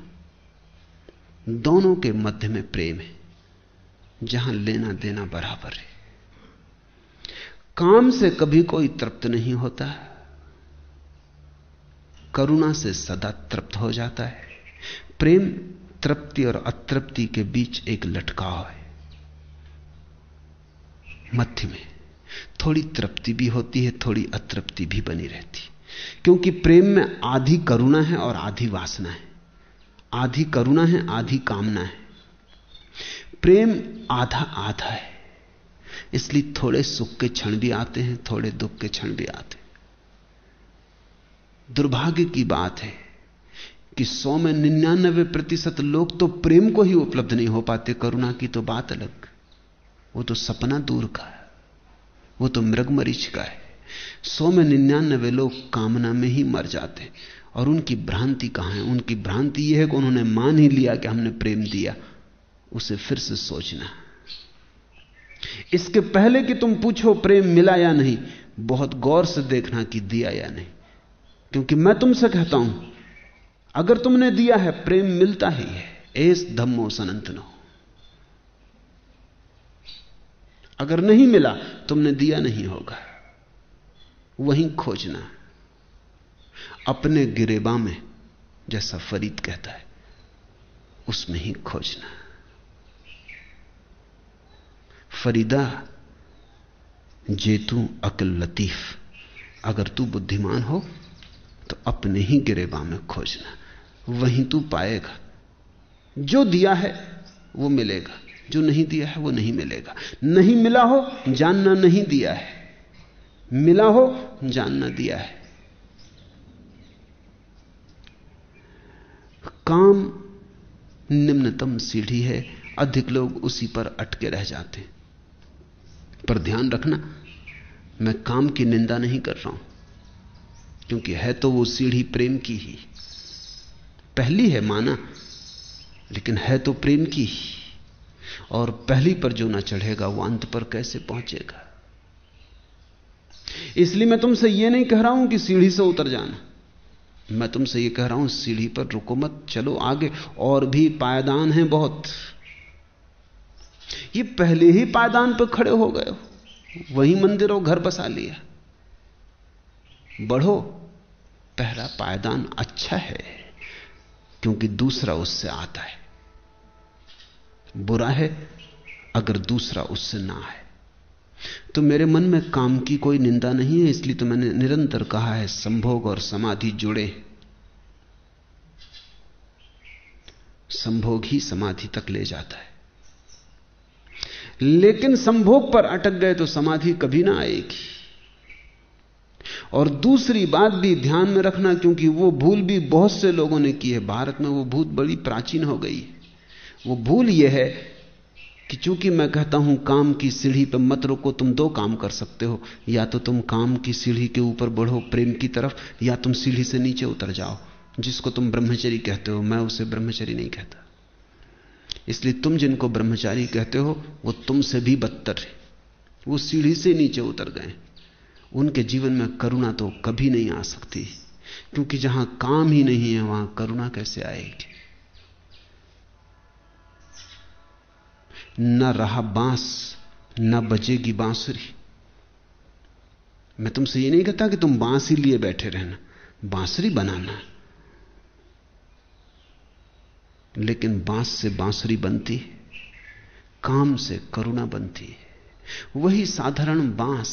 दोनों के मध्य में प्रेम है। जहाँ लेना देना बराबर है। काम से कभी कोई तृप्त नहीं होता। करुणा से सदा तृप्त हो जाता है। प्रेम, तृप्ति और अतृप्ति के बीच एक लटकाव है। मध्य में थोड़ी तृप्ति भी होती है, थोड़ी अतृप्ति भी बनी रहती। क्योंकि प्रेम में आधी करुणा है और आधी वासना है। आधी करुणा है, आधी कामना है। प्रेम आधा आधा है। इसलिए थोड़े सुख के क्षण भी आते हैं, थोड़े दुख के क्षण भी आते हैं। दुर्भाग्य की बात है कि सौ में निन्यानबे प्रतिशत लोग तो प्रेम को ही उपलब्ध नहीं हो पाते, करुणा की तो बात अलग। वो तो सपना दूर का है, वो तो मृग मरीच का है। सौ में निन्यानबे लोग कामना में ही मर जाते हैं। और उनकी भ्रांति कहाँ है? उनकी भ्रांति यह है कि उन्होंने मान ही लिया कि हमने प्रेम दिया, उसे फिर से सोचना इसके पहले कि तुम पूछो प्रेम मिला या नहीं, बहुत गौर से देखना कि दिया या नहीं। क्योंकि मैं तुमसे कहता हूँ, अगर तुमने दिया है, प्रेम मिलता ही है। एस धम्मो सनंतनो। अगर नहीं मिला, तुमने दिया नहीं होगा। वहीं खोजना। अपने गिरेबा में, जैसा फरीद कहता है, उसमें ही खोजना। फरीदा, जेतू अकल लतीफ। अगर तू बुद्धिमान हो तो अपने ही गिरेबा में खोजना। वहीं तू पाएगा। जो दिया है, वो मिलेगा। जो नहीं दिया है, वो नहीं मिलेगा। नहीं मिला हो, जानना नहीं दिया है। मिला हो, जानना दिया है। काम निम्नतम सीढ़ी है। अधिक लोग उसी पर अटके रह जाते हैं। पर ध्यान रखना। मैं काम की निंदा नहीं कर रहा हूँ, क्योंकि है तो वो सीढ़ी प्रेम की ही। पहली है माना, लेकिन है तो प्रेम की ही। और पहली पर जो ना चढ़ेगा, वो अंत पर कैसे पहुंचेगा? इसलिए मैं तुमसे यह नहीं कह रहा हूँ कि सीढ़ी से उतर जाना। मैं तुमसे यह कह रहा हूँ, सीढ़ी पर रुको मत, चलो आगे। और भी पायदान हैं बहुत। ये पहले ही पायदान पर खड़े हो गए हो। वही मंदिर और घर बसा लिया। बढ़ो, पहला पायदान अच्छा है, क्योंकि दूसरा उससे आता है। बुरा है अगर दूसरा उससे ना है तो मेरे मन में काम की कोई निंदा नहीं है, इसलिए तो मैंने निरंतर कहा है, संभोग और समाधि जुड़े। संभोग ही समाधि तक ले जाता है। लेकिन संभोग पर अटक गए तो समाधि कभी ना आएगी। और दूसरी बात भी ध्यान में रखना, क्योंकि वो भूल भी बहुत से लोगों ने की है। भारत में वो भूत बड़ी प्राचीन हो गई। वो भूल यह है कि चूँकि मैं कहता हूँ, काम की सीढ़ी पर मत रुको, तुम दो काम कर सकते हो। या तो तुम काम की सीढ़ी के ऊपर बढ़ो प्रेम की तरफ़, या तुम सीढ़ी से नीचे उतर जाओ। जिसको तुम ब्रह्मचरी कहते हो, मैं उसे ब्रह्मचरी नहीं कहता। इसलिए तुम जिनको ब्रह्मचारी कहते हो, वो तुमसे भी बदतर है। वो सीढ़ी से नीचे उतर गए उनके जीवन में करुणा तो कभी नहीं आ सकती, क्योंकि जहाँ काम ही नहीं है, वहाँ करुणा कैसे आएगी? न रहा बाँस, न बजेगी बांसुरी। मैं तुमसे ये नहीं कहता कि तुम बाँस ही लिए बैठे रहना। बांसुरी बनाना। लेकिन बाँस से बांसुरी बनती है, काम से करुणा बनती है। वही साधारण बाँस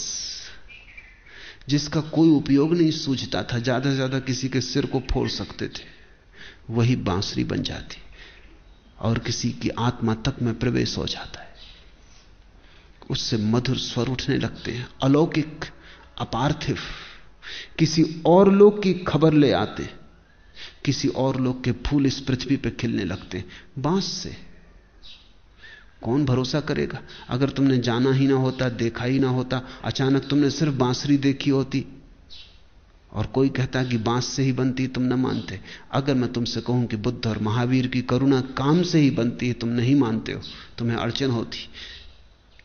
जिसका कोई उपयोग नहीं सूझता था, ज़्यादा से ज़्यादा किसी के सिर को फोड़ सकते थे, वही बांसुरी बन जाती और किसी की आत्मा तक में प्रवेश हो जाता है। उससे मधुर स्वर उठने लगते हैं, अलौकिक, अपार्थिव। किसी और लोग की खबर ले आते किसी और लोग के फूल इस पृथ्वी पर खिलने लगते बाँस से। कौन भरोसा करेगा? अगर तुमने जाना ही ना होता, देखा ही ना होता, अचानक तुमने सिर्फ़ बांसुरी देखी होती। और कोई कहता कि बाँस से ही बनती, तुम न मानते। अगर मैं तुमसे कहूँ कि बुद्ध और महावीर की करुणा काम से ही बनती है, तुम नहीं मानते हो। तुम्हें अड़चन होती।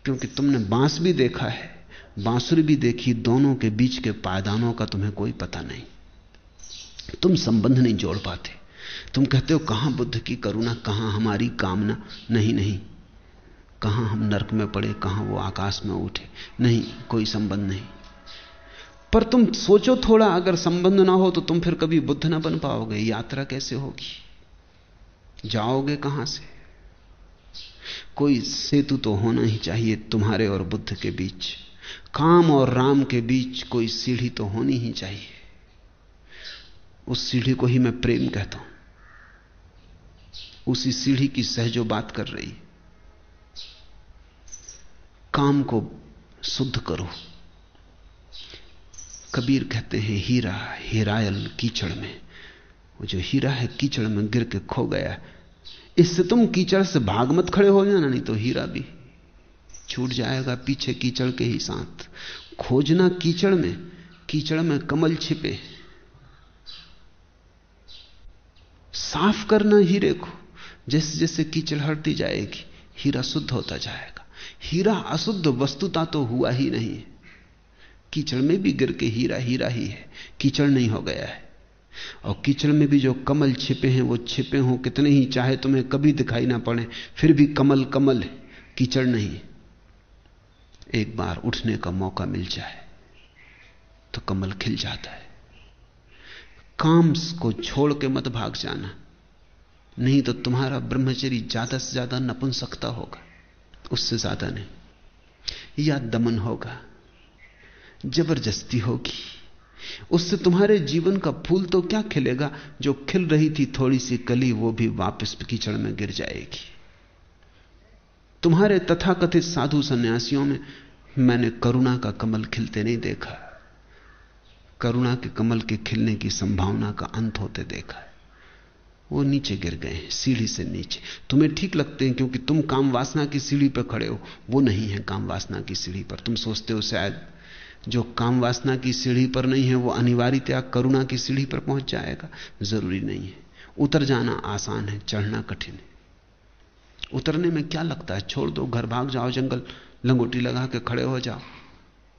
क्योंकि तुमने बाँस भी देखा है। बांसुरी भी देखी, दोनों के बीच के पायदानों का तुम्हें कोई पता नहीं। तुम संबंध नहीं जोड़ पाते। तुम कहते हो, कहाँ बुद्ध की करुणा, कहाँ हमारी कामना? नहीं नहीं। कहाँ हम नरक में पड़े, कहाँ वो आकाश में उठे? नहीं, कोई संबंध नहीं। पर तुम सोचो थोड़ा, अगर संबंध ना हो तो तुम फिर कभी बुद्ध ना बन पाओगे। यात्रा कैसे होगी? जाओगे कहाँ से? कोई सेतु तो होना ही चाहिए तुम्हारे और बुद्ध के बीच। काम और राम के बीच कोई सीढ़ी तो होनी ही चाहिए। उस सीढ़ी को ही मैं प्रेम कहता हूँ। उसी सीढ़ी की सहजो बात कर रही। काम को शुद्ध करो। कबीर कहते हैं, हीरा, हिरायल कीचड़ में। वो जो हीरा है, कीचड़ में गिर के खो गया इससे तुम कीचड़ से भाग मत खड़े हो जाना, नहीं तो हीरा भी छूट जाएगा पीछे कीचड़ के ही साथ। खोजना कीचड़ में कीचड़ में कमल छिपे। साफ़ करना हीरे को जैसे जैसे कीचड़ हटती जाएगी, हीरा शुद्ध होता जाएगा। हीरा अशुद्ध वस्तुता तो हुआ ही नहीं कीचड़ में भी गिर के हीरा हीरा ही है। कीचड़ नहीं हो गया है। और कीचड़ में भी जो कमल छिपे हैं, वो छिपे हों, कितने ही चाहे तुम्हें कभी दिखाई ना पड़े, फिर भी कमल कमल है, कीचड़ नहीं एक बार उठने का मौका मिल जाए तो कमल खिल जाता है। काम को छोड़ के मत भाग जाना। नहीं तो तुम्हारा ब्रह्मचरी ज़्यादा से ज़्यादा नपुंसकता होगा, उससे ज़्यादा नहीं। या दमन होगा, ज़बरदस्ती होगी। उससे तुम्हारे जीवन का फूल तो क्या खिलेगा? जो खिल रही थी थोड़ी सी कली, वो भी वापस कीचड़ में गिर जाएगी। तुम्हारे तथाकथित साधु सन्यासियों में मैंने करुणा का कमल खिलते नहीं देखा। करुणा के कमल के खिलने की संभावना का अंत होते देखा है। वो नीचे गिर गए हैं, सीढ़ी से नीचे। तुम्हें ठीक लगते हैं क्योंकि तुम काम वासना की सीढ़ी पर खड़े हो। वो नहीं है काम वासना की सीढ़ी पर। तुम सोचते हो शायद जो काम वासना की सीढ़ी पर नहीं है, वो अनिवार्यतया करुणा की सीढ़ी पर पहुँच जाएगा। ज़रूरी नहीं है। उतर जाना आसान है, चढ़ना कठिन है। उतरने में क्या लगता है? छोड़ दो, घर भाग जाओ, जंगल, लंगोटी लगा के खड़े हो जाओ।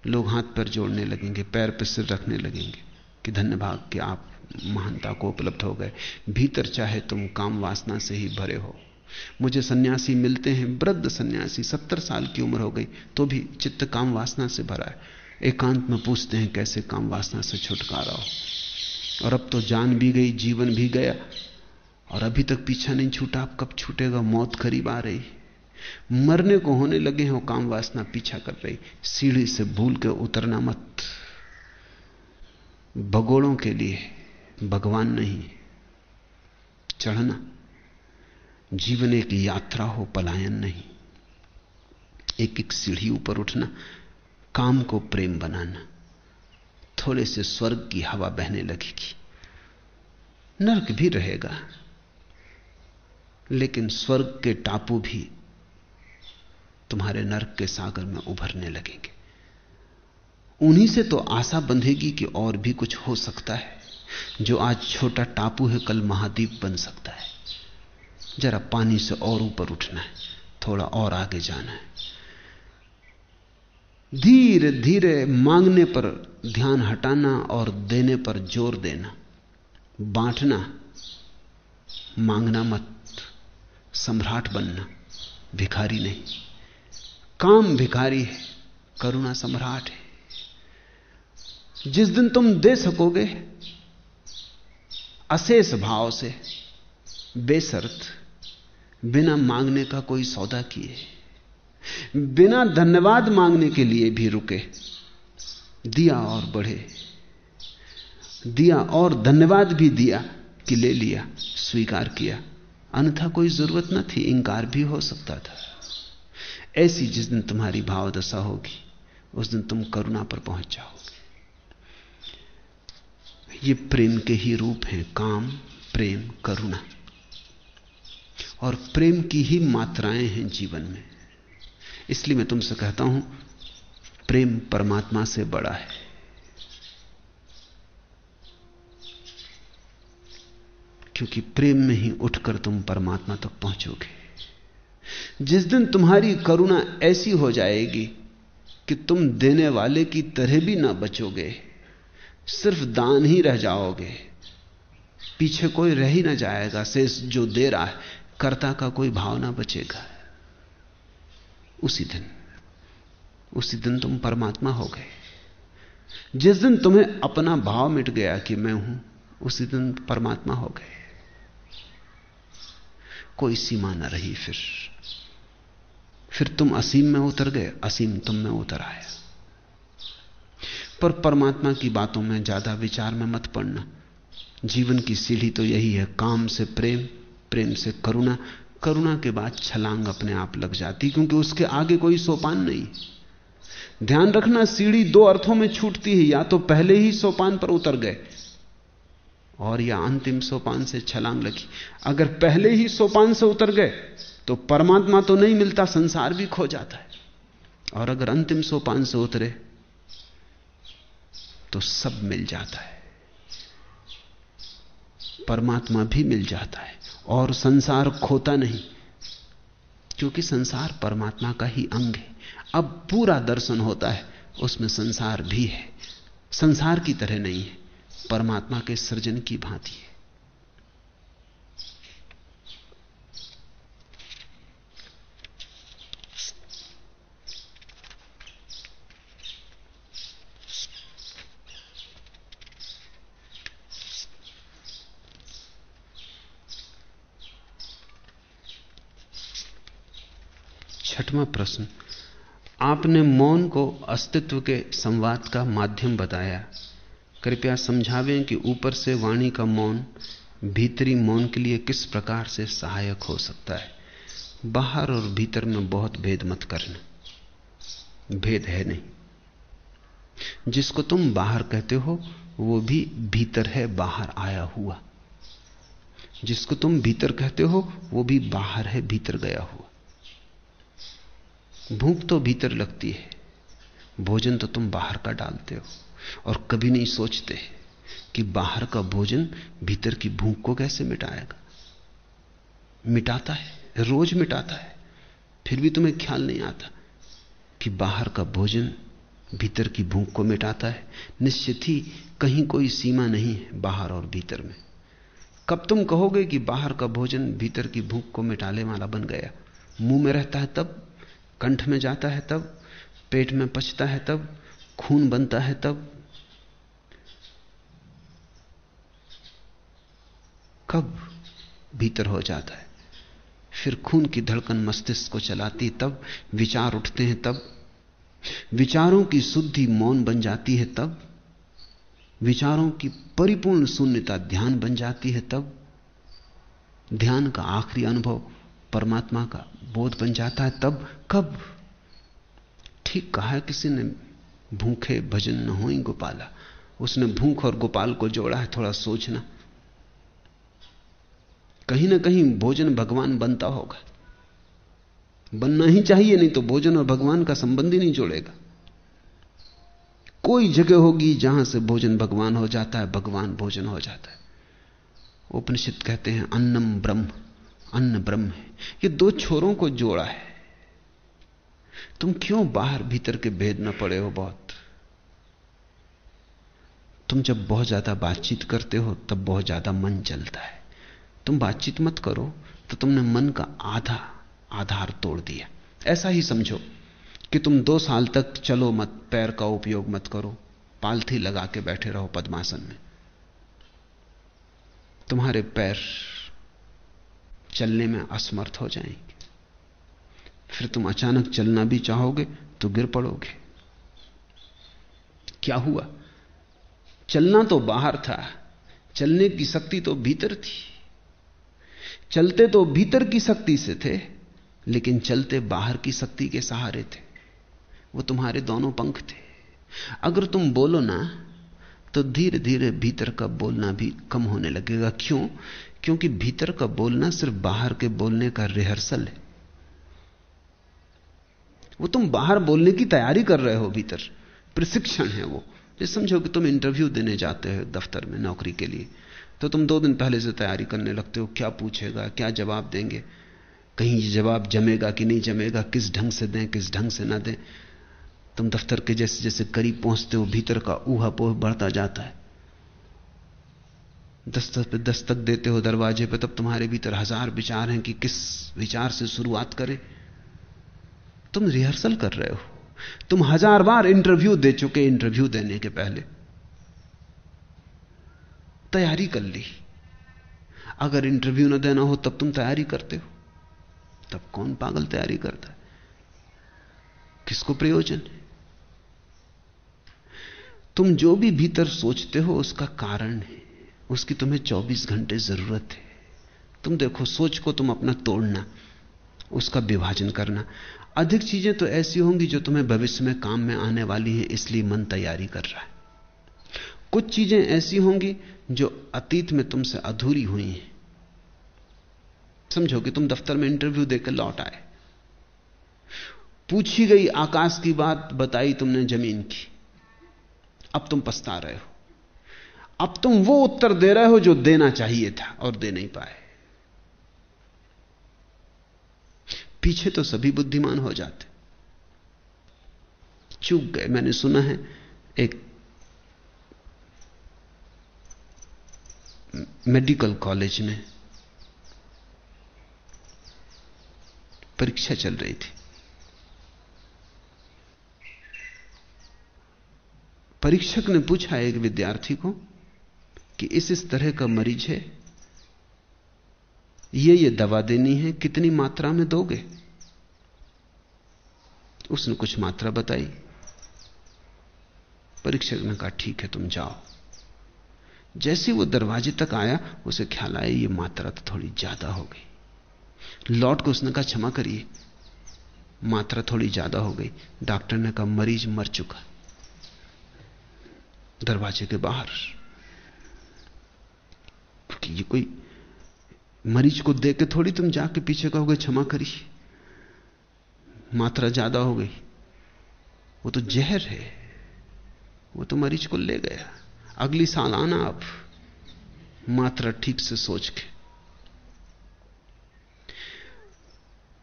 लोग हाथ पैर जोड़ने लगेंगे, पैर पर सिर रखने लगेंगे कि धन्य भाग कि आप महानता को उपलब्ध हो गए। भीतर चाहे तुम काम वासना से ही भरे हो। मुझे सन्यासी मिलते हैं, वृद्ध सन्यासी, सत्तर साल की उम्र हो गई तो भी चित्त काम वासना से भरा है। एकांत में पूछते हैं, कैसे काम वासना से छुटकारा हो? और अब तो जान भी गई, जीवन भी गया, और अभी तक पीछा नहीं छूटा। अब कब छूटेगा? मौत करीब आ रही। मरने को होने लगे हो काम वासना पीछा कर रही। सीढ़ी से भूल के उतरना मत। भगोड़ों के लिए भगवान नहीं, चढ़ना। जीवन एक यात्रा हो, पलायन नहीं। एक एक सीढ़ी ऊपर उठना, काम को प्रेम बनाना। थोड़े से स्वर्ग की हवा बहने लगेगी। नरक भी रहेगा, लेकिन स्वर्ग के टापू भी तुम्हारे नरक के सागर में उभरने लगेंगे। उन्हीं से तो आशा बंधेगी कि और भी कुछ हो सकता है। जो आज छोटा टापू है, कल महाद्वीप बन सकता है। जरा पानी से और ऊपर उठना है, थोड़ा और आगे जाना है। धीरे धीरे मांगने पर ध्यान हटाना और देने पर ज़ोर देना। बांटना, मांगना मत। सम्राट बनना, भिखारी नहीं। काम भिखारी है, करुणा सम्राट है। जिस दिन तुम दे सकोगे, अशेष भाव से बेसर्त, बिना मांगने का कोई सौदा किए, बिना धन्यवाद मांगने के लिए भी रुके, दिया और बढ़े, दिया और धन्यवाद भी दिया कि ले लिया, स्वीकार किया। अन्यथा कोई ज़रूरत न थी, इंकार भी हो सकता था। ऐसी जिस दिन तुम्हारी भाव दशा होगी, उस दिन तुम करुणा पर पहुँच जाओगे। ये प्रेम के ही रूप हैं, काम, प्रेम, करुणा। और प्रेम की ही मात्राएँ हैं जीवन में। इसलिए मैं तुमसे कहता हूँ, प्रेम परमात्मा से बड़ा है। क्योंकि प्रेम में ही उठकर तुम परमात्मा तक पहुंचोगे। जिस दिन तुम्हारी करुणा ऐसी हो जाएगी कि तुम देने वाले की तरह भी ना बचोगे, सिर्फ़ दान ही रह जाओगे। पीछे कोई रह ही ना जाएगा, शेष जो दे रहा है, कर्ता का कोई भाव ना बचेगा। उसी दिन उसी दिन तुम परमात्मा हो गए। जिस दिन तुम्हें अपना भाव मिट गया कि मैं हूँ, उसी दिन परमात्मा हो गए। कोई सीमा ना रही फिर। फिर तुम असीम में उतर गए, असीम तुम में उतर आया पर परमात्मा की बातों में ज़्यादा विचार में मत पड़ना। जीवन की सीढ़ी तो यही है, काम से प्रेम प्रेम से करुणा। करुणा के बाद छलांग अपने आप लग जाती, क्योंकि उसके आगे कोई सोपान नहीं। ध्यान रखना, सीढ़ी दो अर्थों में छूटती है, या तो पहले ही सोपान पर उतर गए, और या अंतिम सोपान से छलांग लगी। अगर पहले ही सोपान से उतर गए तो परमात्मा तो नहीं मिलता, संसार भी खो जाता है। और अगर अंतिम सोपान से उतरे तो सब मिल जाता है। परमात्मा भी मिल जाता है, और संसार खोता नहीं, क्योंकि संसार परमात्मा का ही अंग है। अब पूरा दर्शन होता है, उसमें संसार भी है। संसार की तरह नहीं है, परमात्मा के सृजन की भांति है। छठवां प्रश्न। आपने मौन को अस्तित्व के संवाद का माध्यम बताया। कृपया समझावें कि ऊपर से वाणी का मौन, भीतरी मौन के लिए किस प्रकार से सहायक हो सकता है? बाहर और भीतर में बहुत भेद मत करना। भेद है नहीं। जिसको तुम बाहर कहते हो, वो भी भीतर है, बाहर आया हुआ। जिसको तुम भीतर कहते हो, वो भी बाहर है, भीतर गया हुआ। भूख तो भीतर लगती है। भोजन तो तुम बाहर का डालते हो। और कभी नहीं सोचते कि बाहर का भोजन भीतर की भूख को कैसे मिटाएगा। मिटाता है, रोज मिटाता है। फिर भी तुम्हें ख्याल नहीं आता कि बाहर का भोजन भीतर की भूख को मिटाता है। निश्चित ही कहीं कोई सीमा नहीं है बाहर और भीतर में। कब तुम कहोगे कि बाहर का भोजन भीतर की भूख को मिटाने वाला बन गया? मुँह में रहता है तब कंठ में जाता है तब, पेट में पचता है तब, खून बनता है तब। कब भीतर हो जाता है? फिर खून की धड़कन मस्तिष्क को चलाती, तब विचार उठते हैं, तब विचारों की शुद्धि मौन बन जाती है, तब विचारों की परिपूर्ण शून्यता ध्यान बन जाती है, तब ध्यान का आखिरी अनुभव परमात्मा का बोध बन जाता है, तब कब? ठीक कहा किसी ने, भूखे भजन न हो गोपाला। उसने भूख और गोपाल को जोड़ा है, थोड़ा सोचना। कहीं ना कहीं भोजन भगवान बनता होगा। बनना ही चाहिए, नहीं तो भोजन और भगवान का संबंध ही नहीं जोड़ेगा। कोई जगह होगी जहाँ से भोजन भगवान हो जाता है, भगवान भोजन हो जाता है। उपनिषद कहते हैं, अन्नम ब्रह्म। अन्न ब्रह्म है। ये दो छोरों को जोड़ा है। तुम क्यों बाहर भीतर के भेद न पड़े हो बहुत? तुम जब बहुत ज़्यादा बातचीत करते हो, तब बहुत ज़्यादा मन चलता है। तुम बातचीत मत करो तो तुमने मन का आधा, आधार तोड़ दिया। ऐसा ही समझो कि तुम दो साल तक चलो मत, पैर का उपयोग मत करो, पालथी लगा के बैठे रहो पद्मासन में। तुम्हारे पैर चलने में असमर्थ हो जाएँगे। फिर तुम अचानक चलना भी चाहोगे तो गिर पड़ोगे। क्या हुआ? चलना तो बाहर था, चलने की शक्ति तो भीतर थी। चलते तो भीतर की शक्ति से थे, लेकिन चलते बाहर की शक्ति के सहारे थे। वो तुम्हारे दोनों पंख थे। अगर तुम बोलो ना तो धीरे धीरे भीतर का बोलना भी कम होने लगेगा। क्यों? क्योंकि भीतर का बोलना सिर्फ़ बाहर के बोलने का रिहर्सल है। वो तुम बाहर बोलने की तैयारी कर रहे हो भीतर। प्रशिक्षण है वो। जैसे समझो कि तुम इंटरव्यू देने जाते हो दफ्तर में नौकरी के लिए। तो तुम दो दिन पहले से तैयारी करने लगते हो, क्या पूछेगा, क्या जवाब देंगे? कहीं ये जवाब जमेगा कि नहीं जमेगा, किस ढंग से दें, किस ढंग से ना दें? तुम दफ्तर के जैसे जैसे करीब पहुँचते हो, भीतर का ऊहा पोह बढ़ता जाता है। दस्तक पे दस्तक देते हो दरवाजे पे, तब तुम्हारे भीतर हज़ार विचार हैं कि किस विचार से शुरुआत करें। तुम रिहर्सल कर रहे हो। तुम हज़ार बार इंटरव्यू दे चुके इंटरव्यू देने के पहले। तैयारी कर ली। अगर इंटरव्यू ना देना हो, तब तुम तैयारी करते हो। तब कौन पागल तैयारी करता है? किसको प्रयोजन है? तुम जो भी भीतर सोचते हो, उसका कारण है। उसकी तुम्हें 24 घंटे ज़रूरत है। तुम देखो, सोच को तुम अपना तोड़ना, उसका विभाजन करना। अधिक चीज़ें तो ऐसी होंगी जो तुम्हें भविष्य में काम में आने वाली हैं, इसलिए मन तैयारी कर रहा है। कुछ चीज़ें ऐसी होंगी जो अतीत में तुमसे अधूरी हुई हैं। समझो कि तुम दफ्तर में इंटरव्यू देकर लौट आए। पूछी गई आकाश की बात बताई तुमने ज़मीन की। अब तुम पछता रहे हो। अब तुम वो उत्तर दे रहे हो जो देना चाहिए था और दे नहीं पाए। पीछे तो सभी बुद्धिमान हो जाते। चूक गए। मैंने सुना है, एक मेडिकल कॉलेज में परीक्षा चल रही थी। परीक्षक ने पूछा एक विद्यार्थी को कि इस इस तरह का मरीज़ है? ये ये दवा देनी है, कितनी मात्रा में दोगे? उसने कुछ मात्रा बताई। परीक्षक ने कहा, ठीक है, तुम जाओ। जैसे वो दरवाजे तक आया, उसे ख्याल आया, ये मात्रा तो थोड़ी ज़्यादा हो गई। लौट को उसने कहा, क्षमा करिए, मात्रा थोड़ी ज़्यादा हो गई। डॉक्टर ने कहा, मरीज़ मर चुका दरवाजे के बाहर क्योंकि ये कोई मरीज़ को देख के थोड़ी तुम जाके पीछे कहोगे, क्षमा करी मात्रा ज़्यादा हो गई। वो तो जहर है। वो तो मरीज़ को ले गया। अगली साल आना आप। मात्रा ठीक से सोच के।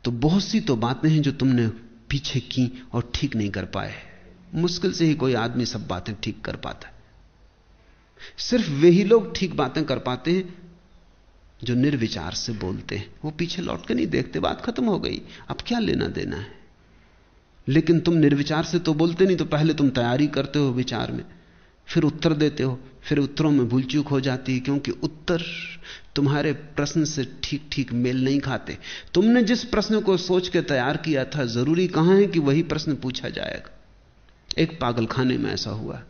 तो बहुत सी तो बातें हैं जो तुमने पीछे की और ठीक नहीं कर पाए। मुश्किल से ही कोई आदमी सब बातें ठीक कर पाता है। सिर्फ़ वे ही लोग ठीक बातें कर पाते हैं जो निर्विचार से बोलते हैं। वो पीछे लौट के नहीं देखते, बात खत्म हो गई। अब क्या लेना देना है? लेकिन तुम निर्विचार से तो बोलते नहीं तो पहले तुम तैयारी करते हो विचार में। फिर उत्तर देते हो, फिर उत्तरों में भूल चूक हो जाती है, क्योंकि उत्तर तुम्हारे प्रश्न से ठीक ठीक मेल नहीं खाते। तुमने जिस प्रश्न को सोच के तैयार किया था, ज़रूरी कहाँ है कि वही प्रश्न पूछा जाएगा? एक पागलखाने में ऐसा हुआ।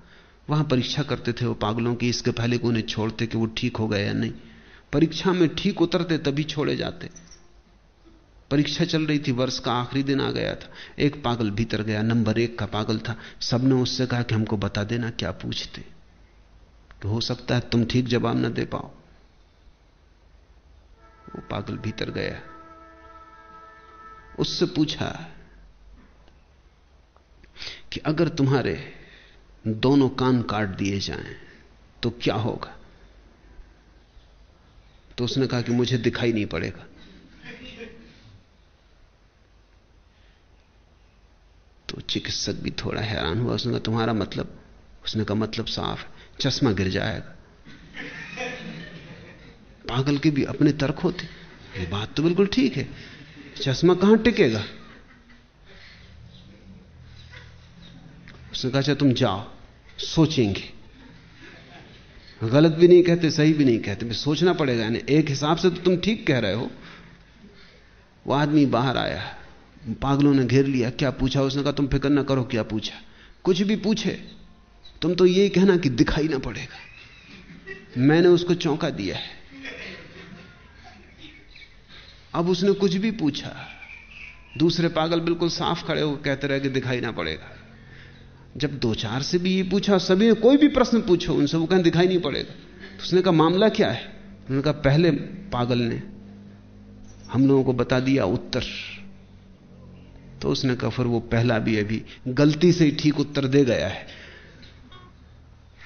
वहाँ परीक्षा करते थे वो पागलों की, इसके पहले को उन्हें छोड़ते कि वो ठीक हो गए या नहीं। परीक्षा में ठीक उतरते तभी छोड़े जाते। परीक्षा चल रही थी, वर्ष का आखिरी दिन आ गया था। एक पागल भीतर गया, नंबर एक का पागल था। सबने उससे कहा कि हमको बता देना क्या पूछते। तो हो सकता है तुम ठीक जवाब ना दे पाओ। वो पागल भीतर गया। उससे पूछा कि अगर तुम्हारे दोनों कान काट दिए जाएँ तो क्या होगा? तो उसने कहा कि मुझे दिखाई नहीं पड़ेगा। तो चिकित्सक भी थोड़ा हैरान हुआ। उसने कहा, तुम्हारा मतलब उसने कहा मतलब साफ़ है। चश्मा गिर जाएगा। पागल के भी अपने तर्क होते ये बात तो बिल्कुल ठीक है। चश्मा कहाँ टिकेगा? उसने कहा अच्छा तुम जाओ, सोचेंगे। गलत भी नहीं कहते, सही भी नहीं कहते भी सोचना पड़ेगा। यानी एक हिसाब से तो तुम ठीक कह रहे हो। वो आदमी बाहर आया, पागलों ने घेर लिया, क्या पूछा? उसने कहा, तुम फ़िक्र ना करो क्या पूछा। कुछ भी पूछे, तुम तो यही कहना कि दिखाई ना पड़ेगा। मैंने उसको चौंका दिया है। अब उसने कुछ भी पूछा, दूसरे पागल बिल्कुल साफ़ खड़े हो कहते रहे कि दिखाई ना पड़ेगा। जब दो चार से भी ये पूछा, सभी कोई भी प्रश्न पूछो, उनसे वो कहें, दिखाई नहीं पड़ेगा। तो उसने कहा, मामला क्या है? उन्होंने कहा, पहले पागल ने हम लोगों को बता दिया उत्तर। तो उसने कहा, फिर वो पहला भी अभी गलती से ही ठीक उत्तर दे गया है।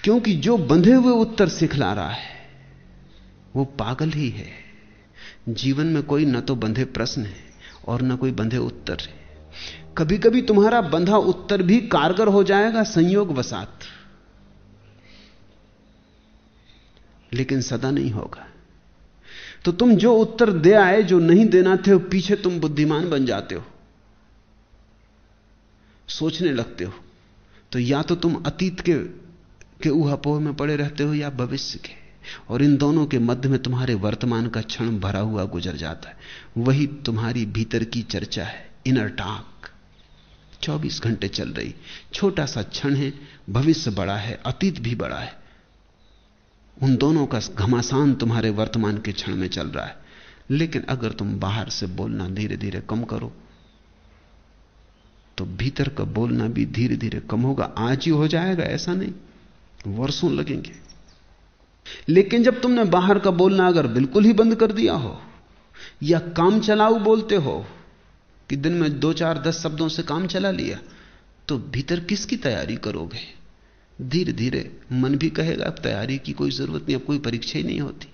क्योंकि जो बंधे हुए उत्तर सिखला रहा है, वो पागल ही है। जीवन में कोई न तो बंधे प्रश्न है और न कोई बंधे उत्तर है। कभी कभी तुम्हारा बंधा उत्तर भी कारगर हो जाएगा संयोग वसात। लेकिन सदा नहीं होगा। तो तुम जो उत्तर दे आए, जो नहीं देना थे पीछे तुम बुद्धिमान बन जाते हो। सोचने लगते हो। तो या तो तुम अतीत के के ऊहापोह में पड़े रहते हो या भविष्य के। और इन दोनों के मध्य में तुम्हारे वर्तमान का क्षण भरा हुआ गुजर जाता है। वही तुम्हारी भीतर की चर्चा है इनर टॉक 24 घंटे चल रही। छोटा सा क्षण है, भविष्य बड़ा है, अतीत भी बड़ा है। उन दोनों का घमासान तुम्हारे वर्तमान के क्षण में चल रहा है। लेकिन अगर तुम बाहर से बोलना धीरे धीरे कम करो तो भीतर का बोलना भी धीरे धीरे कम होगा। आज ही हो जाएगा, ऐसा नहीं। वर्षों लगेंगे। लेकिन जब तुमने बाहर का बोलना अगर बिल्कुल ही बंद कर दिया हो, या काम चलाऊ बोलते हो कि दिन में दो चार दस शब्दों से काम चला लिया तो भीतर किसकी तैयारी करोगे? धीरे धीरे मन भी कहेगा, अब तैयारी की कोई ज़रूरत नहीं, अब कोई परीक्षा ही नहीं होती,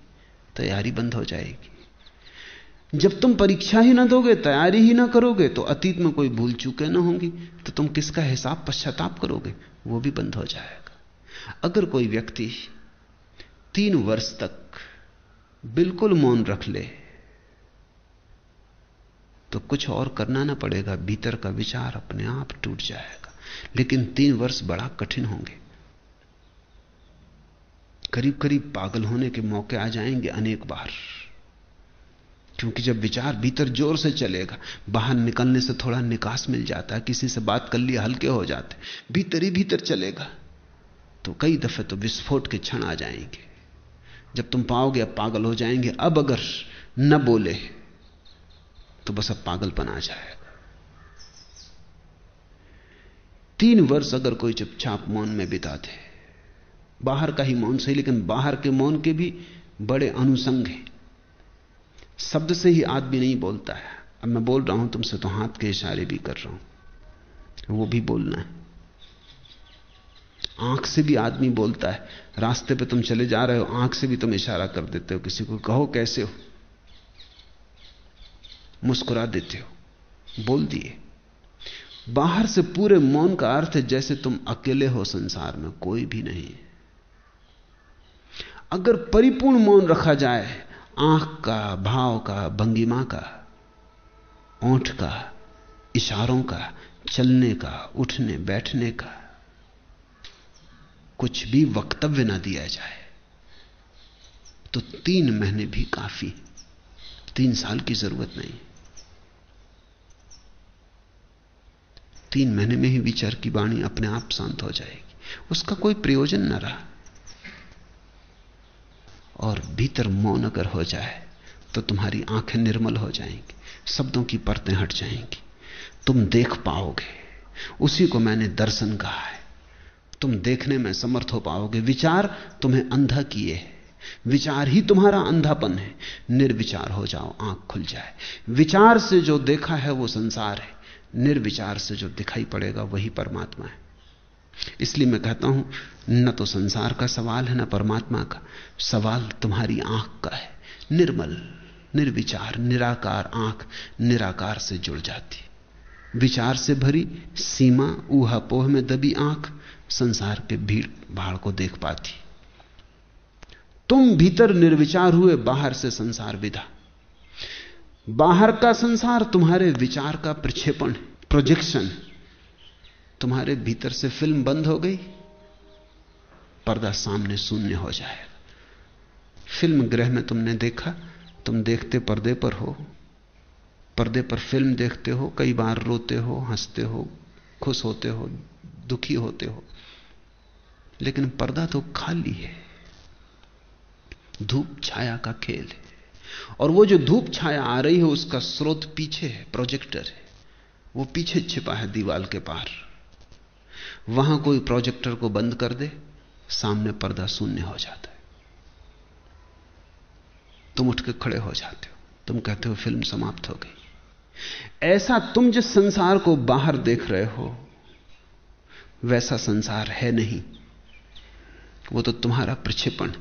तैयारी बंद हो जाएगी। जब तुम परीक्षा ही ना दोगे, तैयारी ही ना करोगे तो अतीत में कोई भूल चूके ना होंगी तो तुम किसका हिसाब पश्चाताप करोगे? वो भी बंद हो जाएगा। अगर कोई व्यक्ति तीन वर्ष तक बिल्कुल मौन रख ले तो कुछ और करना ना पड़ेगा, भीतर का विचार अपने आप टूट जाएगा। लेकिन तीन वर्ष बड़ा कठिन होंगे। करीब करीब पागल होने के मौके आ जाएँगे अनेक बार। क्योंकि जब विचार भीतर ज़ोर से चलेगा, बाहर निकलने से थोड़ा निकास मिल जाता है, किसी से बात कर लिया हल्के हो जाते भीतर ही भीतर चलेगा। तो कई दफे तो विस्फोट के क्षण आ जाएँगे। जब तुम पाओगे अब पागल हो जाएँगे, अब अगर न बोले तो बस अब पागलपन आ जाएगा। तीन वर्ष अगर कोई चुपचाप मौन में बिता दे बाहर का ही मौन सही, लेकिन बाहर के मौन के भी बड़े अनुसंग हैं। शब्द से ही आदमी नहीं बोलता है। अब मैं बोल रहा हूँ, तुमसे तो हाथ के इशारे भी कर रहा हूँ। वो भी बोलना है। आँख से भी आदमी बोलता है, रास्ते पे तुम चले जा रहे हो, आँख से भी तुम इशारा कर देते हो, किसी को कहो कैसे हो? मुस्कुरा देते हो। बोल दिए। बाहर से पूरे मौन का अर्थ है जैसे तुम अकेले हो संसार में, कोई भी नहीं अगर परिपूर्ण मौन रखा जाए, आँख का, भाव का, भंगिमा का, ओंठ का, इशारों का, चलने का, उठने, बैठने का, कुछ भी वक्तव्य ना दिया जाए तो तीन महीने भी काफ़ी, तीन साल की ज़रूरत नहीं। तीन महीने में ही विचार की वाणी अपने आप शांत हो जाएगी। उसका कोई प्रयोजन न रहा। और भीतर मौन अगर हो जाए तो तुम्हारी आँखें निर्मल हो जाएँगी, शब्दों की परतें हट जाएँगी। तुम देख पाओगे। उसी को मैंने दर्शन कहा है। तुम देखने में समर्थ हो पाओगे। विचार तुम्हें अंधा किए है। विचार ही तुम्हारा अंधापन है। निर्विचार हो जाओ, आँख खुल जाए। विचार से जो देखा है, वो संसार है। निर्विचार से जो दिखाई पड़ेगा वही परमात्मा है। इसलिए मैं कहता हूँ, न तो संसार का सवाल है, न परमात्मा का। सवाल तुम्हारी आँख का है। निर्मल, निर्विचार, निराकार आँख निराकार से जुड़ जाती विचार से भरी सीमा, ऊहा पोह में दबी आँख संसार के भीड़ भाड़ को देख पाती। तुम भीतर निर्विचार हुए, बाहर से संसार विधा। बाहर का संसार तुम्हारे विचार का प्रक्षेपण प्रोजेक्शन तुम्हारे भीतर से फ़िल्म बंद हो गई, पर्दा सामने शून्य हो जाएगा। फ़िल्म ग्रह में तुमने देखा, तुम देखते पर्दे पर हो। पर्दे पर फ़िल्म देखते हो, कई बार रोते हो, हँसते हो, खुश होते हो, दुखी होते हो। लेकिन पर्दा तो खाली है, धूप छाया का खेल है। और वो जो धूप छाया आ रही है, उसका स्रोत पीछे है प्रोजेक्टर है। वो पीछे छिपा है दीवाल के पार। वहाँ कोई प्रोजेक्टर को बंद कर दे, सामने पर्दा शून्य हो जाता है। तुम उठ के खड़े हो जाते हो। तुम कहते हो, फ़िल्म समाप्त हो गई। ऐसा तुम जिस संसार को बाहर देख रहे हो, वैसा संसार है नहीं। वो तो तुम्हारा प्रक्षेपण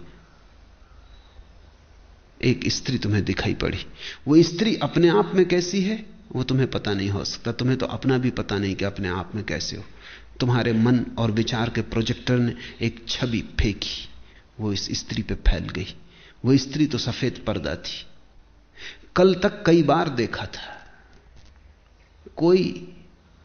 एक स्त्री तुम्हें दिखाई पड़ी। वो स्त्री अपने आप में कैसी है? वो तुम्हें पता नहीं हो सकता। तुम्हें तो अपना भी पता नहीं कि अपने आप में कैसे हो। तुम्हारे मन और विचार के प्रोजेक्टर ने एक छवि फेंकी। वो इस स्त्री पे फैल गई। वो स्त्री तो सफ़ेद पर्दा थी। कल तक कई बार देखा था। कोई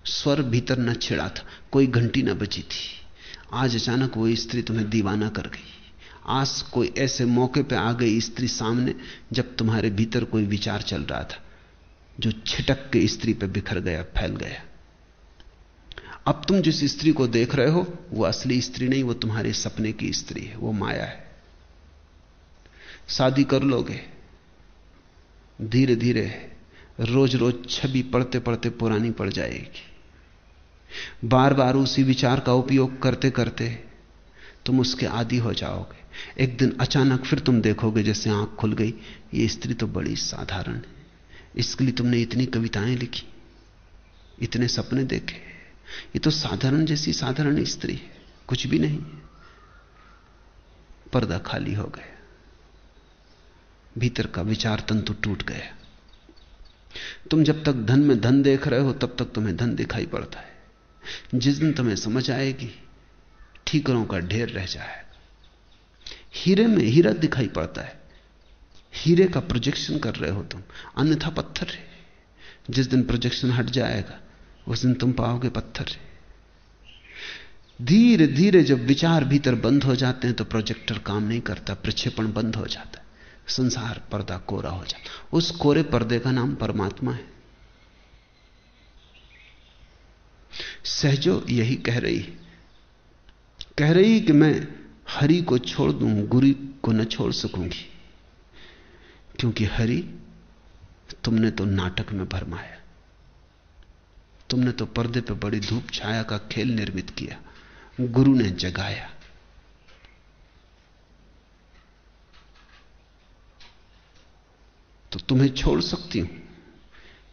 स्वर भीतर न छिड़ा था। कोई घंटी न बची थी। आज अचानक वो स्त्री तुम्हें दीवाना कर गई। आज कोई ऐसे मौके पे आ गई स्त्री सामने, जब तुम्हारे भीतर कोई विचार चल रहा था, जो छिटक के स्त्री पे बिखर गया, फैल गया। अब तुम जिस स्त्री को देख रहे हो, वो असली स्त्री नहीं, वो तुम्हारे सपने की स्त्री है, वो माया है। शादी कर लोगे। धीरे धीरे रोज रोज छवि पढ़ते पढ़ते पुरानी पड़ जाएगी। बार बार उसी विचार का उपयोग करते करते तुम उसके आदि हो जाओगे। एक दिन अचानक फिर तुम देखोगे जैसे आँख खुल गई, ये स्त्री तो बड़ी साधारण है। इसके लिए तुमने इतनी कविताएँ लिखी, इतने सपने देखे। ये तो साधारण जैसी साधारण स्त्री है, कुछ भी नहीं पर्दा खाली हो गया, भीतर का विचार तंतु टूट गया। तुम जब तक धन में धन देख रहे हो, तब तक तुम्हें धन दिखाई पड़ता है। जिस दिन तुम्हें समझ आएगी, ठीकरों का ढेर रह जाएगा। हीरे में हीरा दिखाई पड़ता है। हीरे का प्रोजेक्शन कर रहे हो तुम। अन्यथा पत्थर है। जिस दिन प्रोजेक्शन हट जाएगा, उस दिन तुम पाओगे पत्थर है। धीरे धीरे जब विचार भीतर बंद हो जाते हैं तो प्रोजेक्टर काम नहीं करता, प्रक्षेपण बंद हो जाता है। संसार पर्दा कोरा हो जाता उस कोरे पर्दे का नाम परमात्मा है। सहजो यही कह रही कह रही कि मैं हरि को छोड़ दूँ, गुरु को न छोड़ सकूँगी। क्योंकि हरि तुमने तो नाटक में भरमाया। तुमने तो पर्दे पर बड़ी धूप छाया का खेल निर्मित किया। गुरु ने जगाया। तो तुम्हें छोड़ सकती हूँ।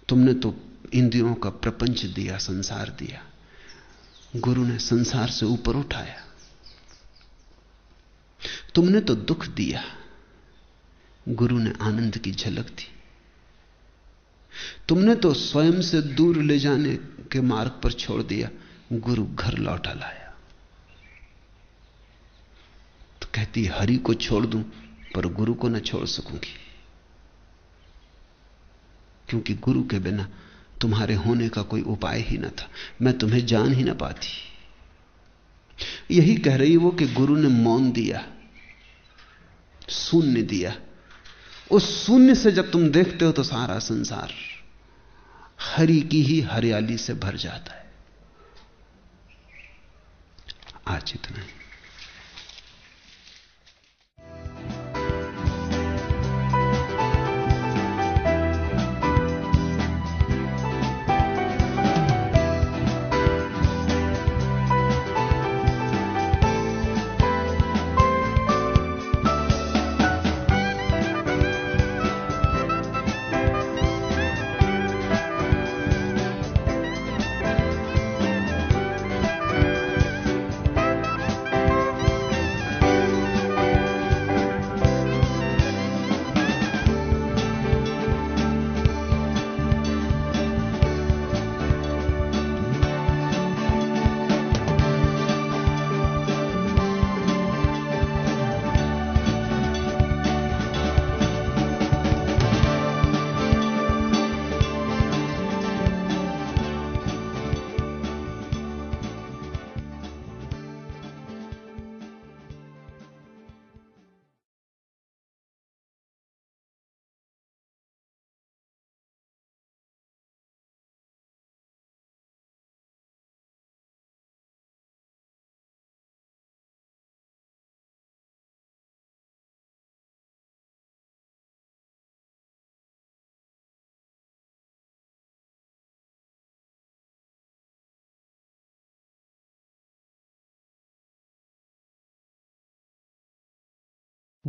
तुमने तो इंद्रियों का प्रपंच दिया, संसार दिया। गुरु ने संसार से ऊपर उठाया। तुमने तो दुख दिया। गुरु ने आनंद की झलक दी। तुमने तो स्वयं से दूर ले जाने के मार्ग पर छोड़ दिया। गुरु घर लौटा लाया तो कहती, हरि को छोड़ दूँ, पर गुरु को न छोड़ सकूँगी। क्योंकि गुरु के बिना तुम्हारे होने का कोई उपाय ही ना था। मैं तुम्हें जान ही ना पाती। यही कह रही वो कि गुरु ने मौन दिया। शून्य दिया। उस शून्य से जब तुम देखते हो तो सारा संसार हरी की ही हरियाली से भर जाता है। आज इतना ही।